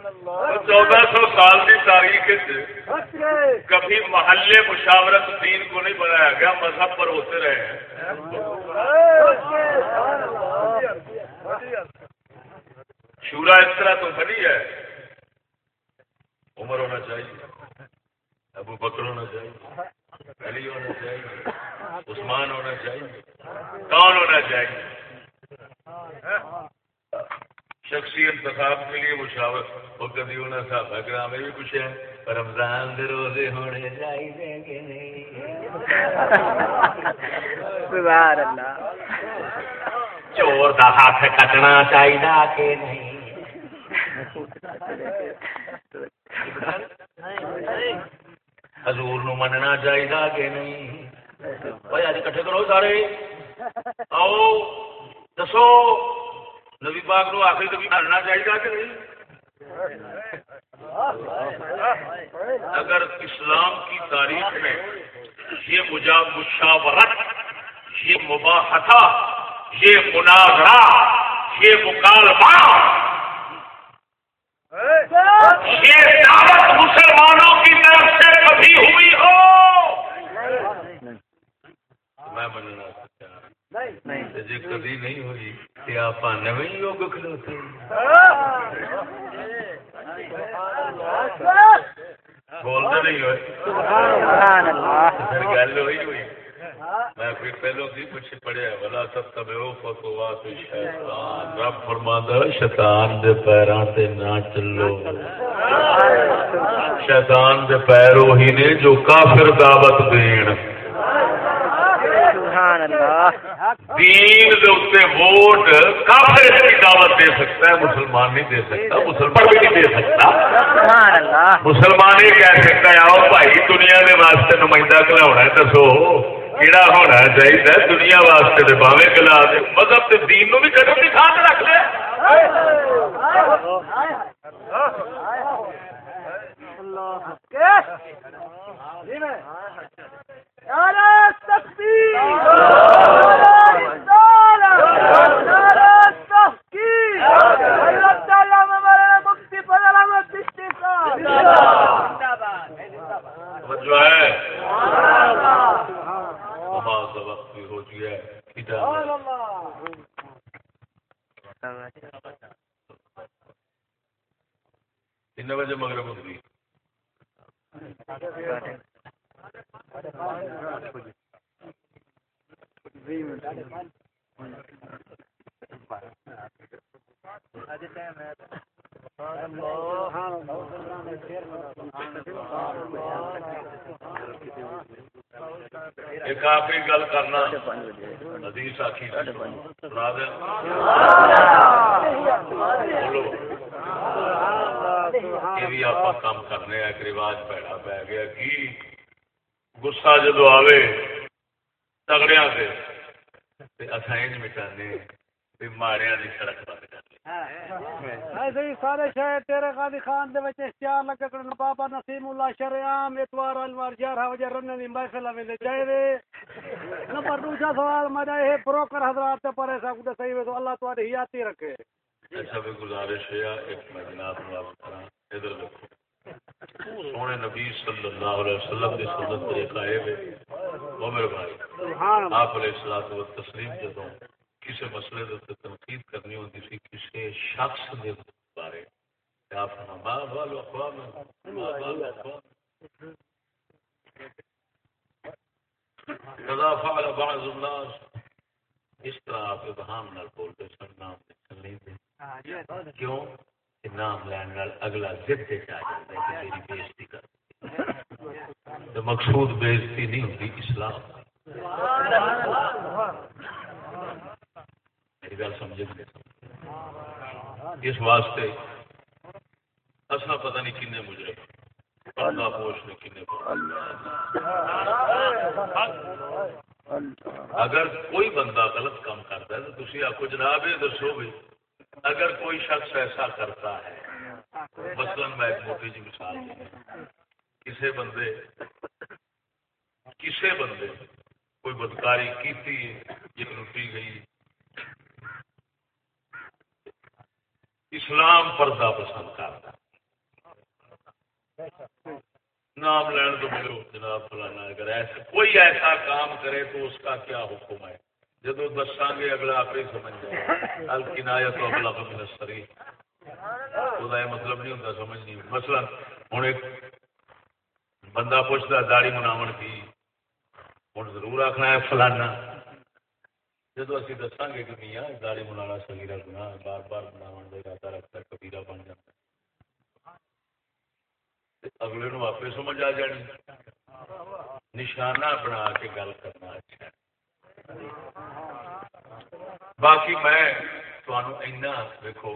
اللہ
چودہ سو سال کی تاریخ کبھی محلے مشاورت دین کو نہیں بنایا گیا، مذہب پر ہوتے رہے ہیں۔ شورا اس طرح تو بنی ہے۔ عمر ہونا چاہیے ابو بکر ہونا چاہیے علی ہونا چاہیے عثمان ہونا چاہیے کون ہونا چاہیے شخصی انتخاب کے لیے مشاورت۔ وہ کبھی ہونا صاحب گرام میں بھی کچھ ہے رمضان دے روزے ہونے چاہیے کہ نہیں۔
سبحان اللہ۔
چور دا ہاتھ کٹنا چاہیے کہ نہیں؟ حضور نو مننا چاہیے کہ نہیں؟ بھائی اج کٹھے کرو سارے۔ آؤ، دسو، نبی پاک نو آخری کبھی مننا چاہیے کہ نہیں؟ اگر اسلام کی تاریخ میں یہ مجاب مشاورت یہ مباحثہ، یہ مناظرہ، یہ مکالمہ یہ دعوت مسلمانوں کی طرف سے کبھی ہوئی ہو؟ میں بننا جی کبھی نہیں ہوئی کہ آپ نویں یوگ کھلوتے بولتے نہیں ہوئے۔
سبحان اللہ۔
پھر گل ہوئی ہوئی۔ میں پھر پہلو کی کچھ پڑھیا بلا سب تب شیطان رب فرماندا شیطان دے پیراں تے نہ چلو۔ شیطان دے پیر وہی نے جو کافر دعوت دین۔
سبحان اللہ
دین دے اوتے ووٹ کافر اس کی دعوت دے سکتا ہے مسلمان نہیں دے سکتا مسلمان بھی نہیں دے سکتا۔
سبحان اللہ
مسلمان یہ کہہ سکتا ہے آؤ بھائی دنیا کے واسطے نمائندہ کلاونا ہے دسو۔ کہڑا ہونا چاہیے دنیا واسطے تو باوے دے مذہب تے دین نو بھی قدم کی تھان رکھ لے جو ہے نماز وقت بھی ہو چکی ہے کتاب تین بجے مغرب ہوگی ایک آخری گل کرنا، حدیث آخی سنا دیں بولو۔ یہ بھی آپ کام کرنے ایک رواج پیڑا پی گیا۔ کی؟ گسا جدو آوے تگڑیا سے اصل مٹانے۔ ماڑیا کی سڑک بند کر لی
ایسے ہی سارے شہر تیرے قاضی خان دے وچ اشتہار لگا کرن بابا نسیم اللہ شریعام اتوار انوار گیارہ بجے رننے دی محفل میں دے چاہے دے۔ نمبر دوسرا سوال میرا یہ بروکر حضرات تے پرے سا کو صحیح تو اللہ تواڈی حیاتی رکھے۔
ایسا بھی گزارش ہے ایک میں جناب نواز کرا ادھر دیکھو۔ سونے نبی صلی اللہ علیہ وسلم کی سنت طریقہ ہے وہ میرے بھائی
سبحان اللہ۔
آپ علیہ السلام و تسلیم جدوں کسی مسئلے دے تنقید کرنی ہوتی سی کسی شخص دے بارے۔ فرما اقوام کذا فعل بعض الناس۔ اس طرح آپ ابہام نال بولتے سن نام لکھن کیوں؟ کہ نام لین نال اگلا ضد آ جاتا ہے کہ تیری بےزتی کر۔ تو مقصود بےزتی نہیں ہوتی، اسلام۔ میری گل سمجھ نہیں اس واسطے اصل پتہ نہیں کنے مجرم پردہ پوش نے کنے اگر کوئی بندہ غلط کام کرتا ہے تو تھی آخو جناب یہ دسو بھی اگر کوئی شخص ایسا کرتا ہے، مثلاً میں ایک موٹی جی مثال دوں کسی بندے کسی بندے کوئی بدکاری کی یا لٹی گئی اسلام پردہ پسند کرتا۔ نام لین تو ملو جناب فلانا، اگر ایسا کوئی ایسا کام کرے تو اس کا کیا حکم ہے؟ جب دساں گے، اگلا آپ ہی سمجھ جائے۔ الکنایا تو اگلا من سری وہ یہ مطلب نہیں ہوتا، سمجھ نہیں۔ مثلا ہوں ایک بندہ پوچھتا داڑی مناو کی؟ ہوں ضرور آخنا ہے فلانا۔ جب اسی دساں گے کہ میاں داڑی منانا سگیرا گنا بار بار مناو کا ارادہ رکھتا کبیرہ بن جاتا ہے اگلے نو آپ سمجھ آ جانی نشانہ بنا کے گل کرنا اچھا ہے باقی میں تمہیں دیکھو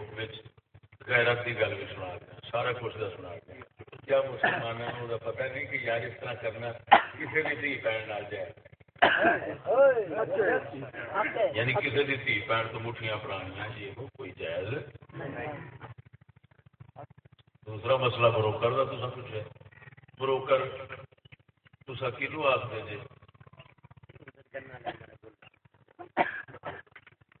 غیرت کی گل بھی سنا دیا سارا کچھ کا سنا دیا کیا مسلمانوں کا پتہ نہیں کہ یار اس طرح کرنا کسی بھی دھی بہن نہ جائے یعنی کسی کی دھی بہن تو مٹھیاں پرانیاں یہ کوئی جائز دوسرا مسئلہ بروکر کا تصا پوچھا بروکر تصا کلو آخر جی دلال ضرور بروکر بول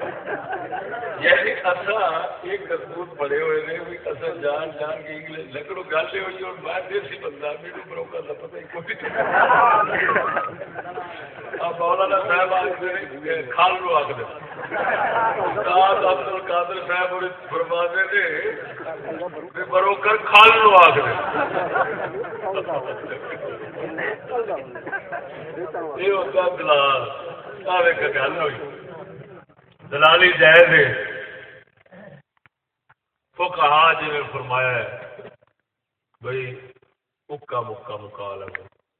یعنی اصا یہ کرتوت بڑے ہوئے نے بھی اصا جان جان کے انگلش لکڑو گل ہوئی اور میں دیسی بندہ، میرے بروکر کا پتہ ہی کوئی اب مولانا صاحب آخر کھال لو آخر استاد عبد القادر صاحب اور فرمانے نے بروکر کھال لو آخر یہ ہوتا دلال آوے کا گل ہوئی۔ دلالی جائز ہے۔ فقہا جی نے فرمایا ہے بھائی اکا مکا مکال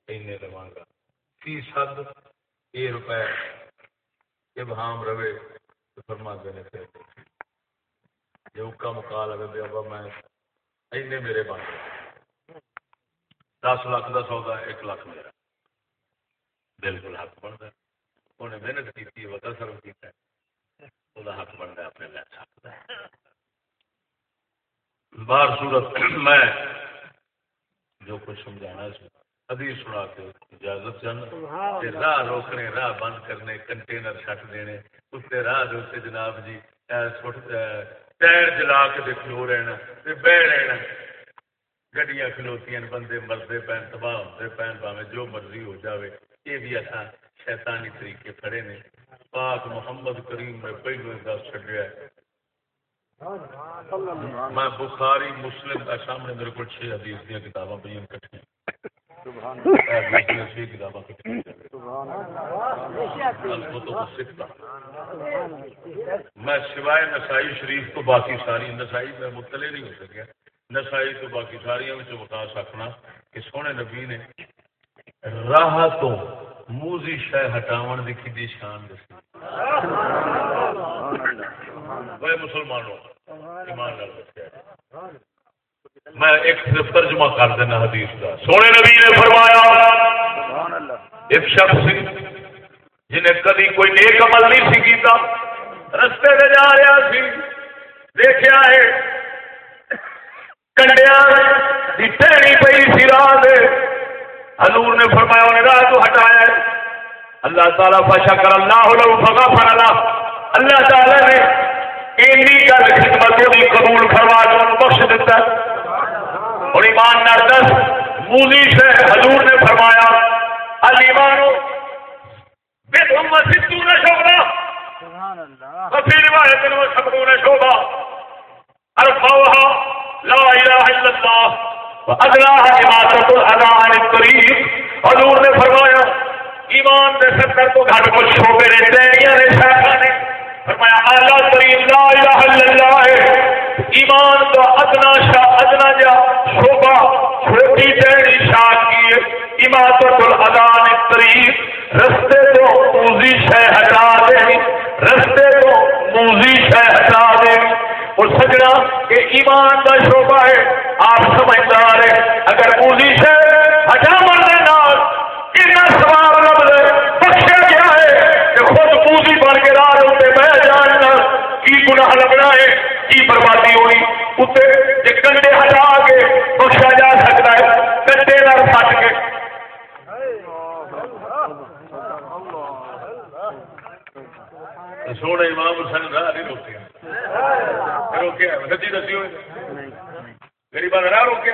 اینے لواں گا فیصد اے روپے۔ جب ہام رہے تو فرما دینے پھر۔ جب اکا مکال ہے بابا میں اینے میرے بن دس لاکھ کا سودا، ایک لاکھ میرا۔ بالکل حق بنتا انہیں محنت کی وطن سرو کیا وہ حق بنتا اپنے لے سکتا ہے۔ باہر صورت میں جو کچھ سمجھانا ہے ابھی سنا کے اجازت چاہنا راہ روکنے راہ بند کرنے کنٹینر چھٹ دینے اس کے راہ دے جناب جی ٹائر جلا کے کھلو رہنا بہ رہنا۔ گڈیاں کھلوتی بندے مرتے پین تباہ ہوتے پین پاوے جو مرضی ہو جاوے۔ یہ بھی اصا شیطانی طریقے پڑے نے۔ پاک محمد کریم نے پہلو دس چڈیا میں بخاری مسلم کا سامنے میرے کو چھ حدیث دیا کتاباں پہ کٹھی چھ کتاباں میں سوائے نسائی شریف تو باقی ساری نسائی میں مطلع نہیں ہو سکیا۔ نسائی تو باقی ساریا بتا سکنا کہ سونے نبی نے راہ تو موزی شہ ہٹاو کی کھی شان دسی۔ مسلمانوں میں ایک صرف ترجمہ کر دینا حدیث کا سونے نبی نے فرمایا، ایک شخص جنہیں کدی کوئی نیک عمل نہیں سی کیتا، رستے سے جا رہا سی دیکھا ہے، کنڈیا کی ٹہنی پی سی راہ دے حضور نے فرمایا، انہیں راہ تو ہٹایا اللہ تعالیٰ فشا کر اللہ لو فقا فرلا اللہ تعالیٰ نے گل خدمت بھی قبول انہوں بخش دیتا ہے اور ایمان نہ دس مولی سے حضور نے فرمایا الایمان بے ثم ستون شعبہ وفي رواية وسبعون شعبة أرفعها لا إله إلا الله وأدناها إماتة الأذى عن الطريق حضور نے فرمایا ایمان دے ستر تو گھٹ کچھ شعبے نے تیریاں نے شاخا نے۔ فرمایا اعلیٰ ترین لا الہ الا اللہ ہے۔ ایمان تو ادنا شا ادنا جا، شعبہ چھوٹی تیری شاخ کی ہے۔ اماتت الاذى عن الطريق رستے تو موزی شے ہٹا دے رستے تو موزی شے ہٹا دے اور سجنا، کہ ایمان کا شعبہ ہے۔ آپ سمجھدار ہے اگر موزی شے اتنے جی کنڈے ہٹا کے بخشا جا سکتا ہے کنڈے نہ پٹ کے سونے امام حسین راہ نہیں روکے روکے سچی دسی ہوئے غریب راہ روکے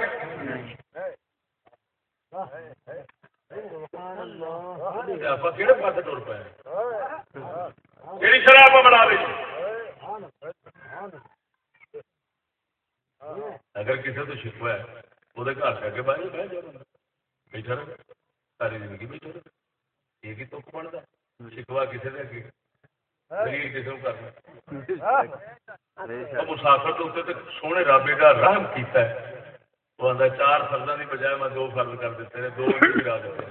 آپ کہڑے پاس ٹور پے کہڑی شراب بنا رہی اگر کسی تو شکوا ہے، وہ گھر جا کے باہر بہ جاؤ بیٹھا رہے ساری زندگی بیٹھا رہے یہ تو بنتا شکوا کسی نے اگے دلیل کسی کو کرنا مسافر کے اتنے سونے رابے کا رحم کیتا ہے۔ وہ آتا چار فرضوں کی بجائے میں دو فرض کر دیتے ہیں، دو گرا دیتے۔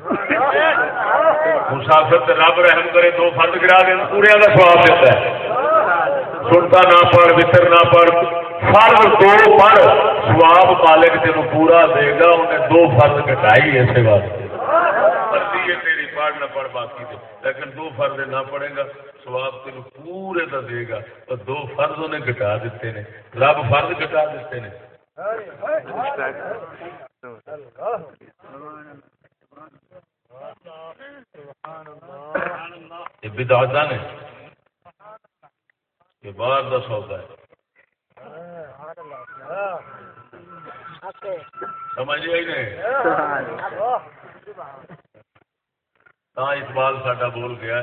مسافر رب رحم کرے، دو فرض گرا دیں پورے کا سواب دیتا ہے۔ سنتا نہ پڑھ وطر نہ پڑھ فرض دو پڑھ سواب مالک تین پورا دے گا انہیں دو فرض کٹائی ایسے واسطے تیری پڑھ نہ پڑھ باقی دے لیکن دو فرض نہ پڑھے گا سواب تین پورے کا دے گا تو دو فرض انہیں گٹا دیتے ہیں رب فرض گٹا دیتے ہیں یہ نے یہ باہر کا سودا ہے۔ سمجھ آئی نہیں؟ ہاں اقبال ساڈا بول گیا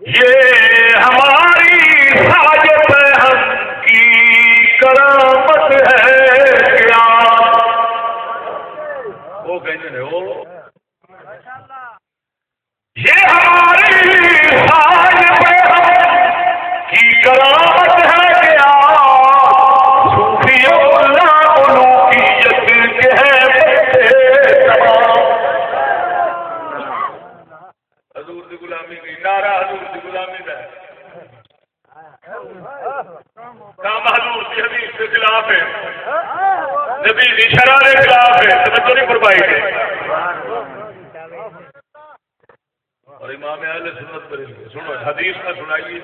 یہ ہماری حاجت ہم کی کرامت ہے، کیا؟ وہ کہتے ہیں، وہ یہ ہماری حاجت ہم کی کرامت ہے کیا صوفیوں ملوکیت کے ہے حضور دی غلامی کی نعرہ حضور دی غلامی کا کام حضور کی حدیث کے خلاف ہے۔ نبی دی شرح کے خلاف ہے۔ تو تو نہیں قربائی ہے اور امام اہل سنت پر سنو حدیث میں سنائیے۔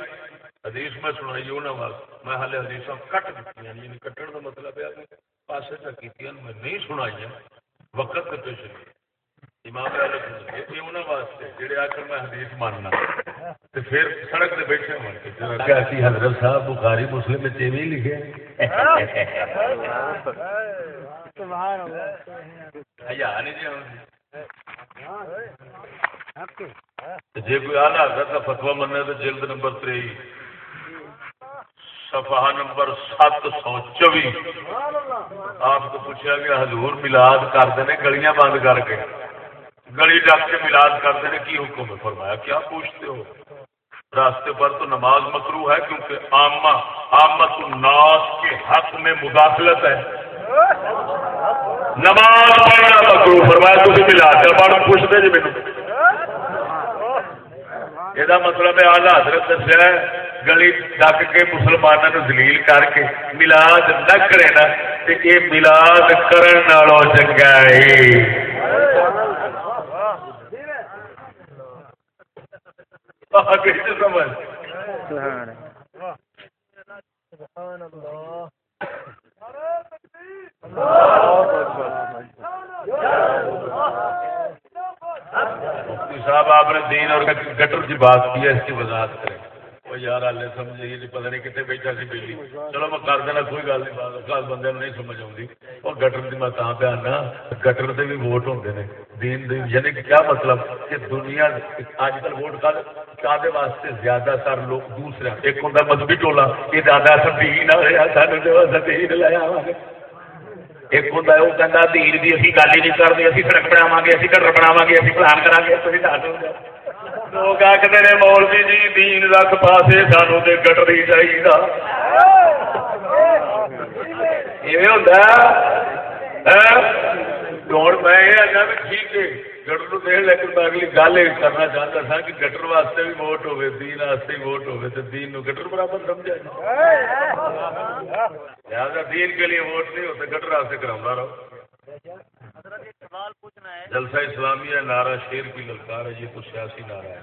حدیث میں سنائیے انہوں میں حال حدیث کٹ دیتی ہیں یعنی کٹن کا مطلب ہے پاسے تک کی میں نہیں سنائی وقت پیش نہیں امام اہل سنت یہ انہوں واسطے جڑے آ کر میں حدیث ماننا۔ تو پھر سڑک سے بیٹھے ہوں کیا سی حضرت صاحب بخاری مسلم میں چیوی لکھے حیا نہیں جی جی کوئی آلہ حضرت کا فتوا مننا تو جلد نمبر تری صفحہ نمبر سات سو چوبی۔ آپ کو پوچھا گیا، حضور ملاد کرتے ہیں گلیاں بند کر کے۔ گلی ڈک کے ملاد کرتے ہیں کی حکم؟ ہے فرمایا، کیا پوچھتے ہو؟ راستے پر تو نماز مکرو ہے کیونکہ عامہ آمت الناس کے حق میں مداخلت ہے۔ نماز پڑھنا مکرو فرمایا تھی ملاد کا پڑھ پوچھتے جی میرے یہ مطلب ہے، آلہ حضرت دسیا گلی ڈک کے مسلمانوں دلیل کر کے ملاد نہ کرے نا یہ ملاد کرن نالوں چنگا ہے۔ سمجھ؟
سبحان
مفتی صاحب، آپ نے دین اور گٹر کی بات کی ہے، اس کی وضاحت کریں۔ وہ یار ہالے سمجھ یہ نہیں، پتہ نہیں کتنے بیٹھا سی بجلی چلو میں کر دینا، کوئی گل نہیں بات خاص بندے نہیں سمجھ آتی اور گٹر کی میں کہاں پہ آنا گٹر کے بھی ووٹ ہوتے ہیں دین دین یعنی کہ کیا مطلب؟ کہ دنیا اج کل ووٹ کر کادے واسطے زیادہ تر لوگ دوسرے۔ ایک ہوں مذہبی ٹولا یہ دادا سب دین آ رہا سانو دین لایا ایک ہوں وہ کہتا دین کی اسی گل ہی نہیں کرتے اسی سڑک بناو گے اسی گھر بناو گے اسی پلان کرا گے تھی دس لوگ آخر نے مولوی جی دین رکھ پاسے سانو تو گٹر ہی چاہیے ہوتا ہوں میں یہ آنا بھی ٹھیک ہے گٹر نو دین لیکن میں اگلی گل یہ کرنا چاہتا تھا کہ گٹر واسطے بھی ووٹ ہوے دین واسطے بھی ووٹ ہوے تو دین نو گٹر برابر سمجھا لہٰذا دین کے لیے ووٹ نہیں ہوتے گٹر واسطے کراؤں رہو جلسہ اسلامیہ نعرہ شیر کی للکار ہے یہ تو سیاسی نعرہ ہے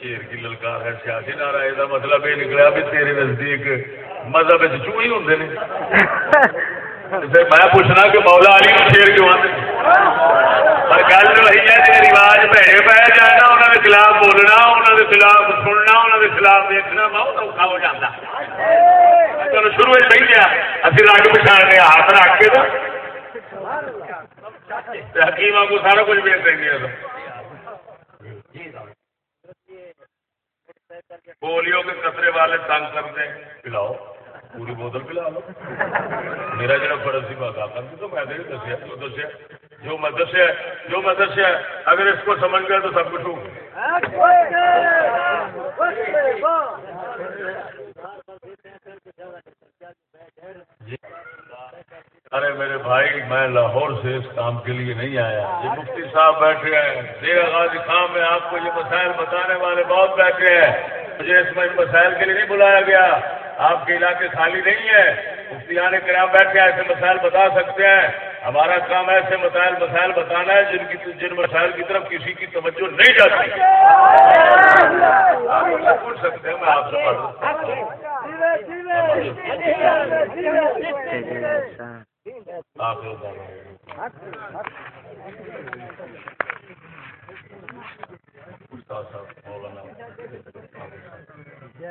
شیر کی للکار ہے سیاسی نعرہ ہے مطلب یہ نکلا بھی تیرے نزدیک مذہب چوہی ہوں پھر میں پوچھنا کہ مولا علی شیر کیوں آتے پر گل وہی ہے کہ رواج بھڑے پہ جانا انہوں کے خلاف بولنا انہوں کے خلاف سننا انہوں کے خلاف دیکھنا، بہت اوکھا ہو جاتا۔ چلو شروع میں بہی گیا ابھی رنگ پچھاڑنے ہاتھ رکھ کے نا۔ حکیم کو سارا کچھ بیچ دیں گے پولیو کے خطرے والے تنگ کرتے پلاؤ پوری بوتل پلا لو میرا جڑا فرض سی بات آتا تو میں نے دسیا جو دسیا جو میں دسیا جو میں دسیا اگر اس کو سمجھ گیا تو سب کچھ ہو ارے میرے بھائی میں لاہور سے اس کام کے لیے نہیں آیا یہ مفتی صاحب بیٹھے ہیں دیر غازی خان میں آپ کو یہ مسائل بتانے والے بہت بیٹھے ہیں۔ مجھے اس میں مسائل کے لیے نہیں بلایا گیا۔ آپ کے علاقے خالی نہیں ہے مفتیان کرام بیٹھ کے ایسے مسائل بتا سکتے ہیں ہمارا کام ایسے مسائل مسائل بتانا ہے جن کی جن مسائل کی طرف کسی کی توجہ نہیں جاتی آپ پوچھ سکتے ہیں میں آپ سے پڑھ آپ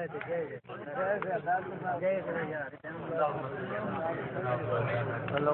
استاد صاحب مولانا
Hello.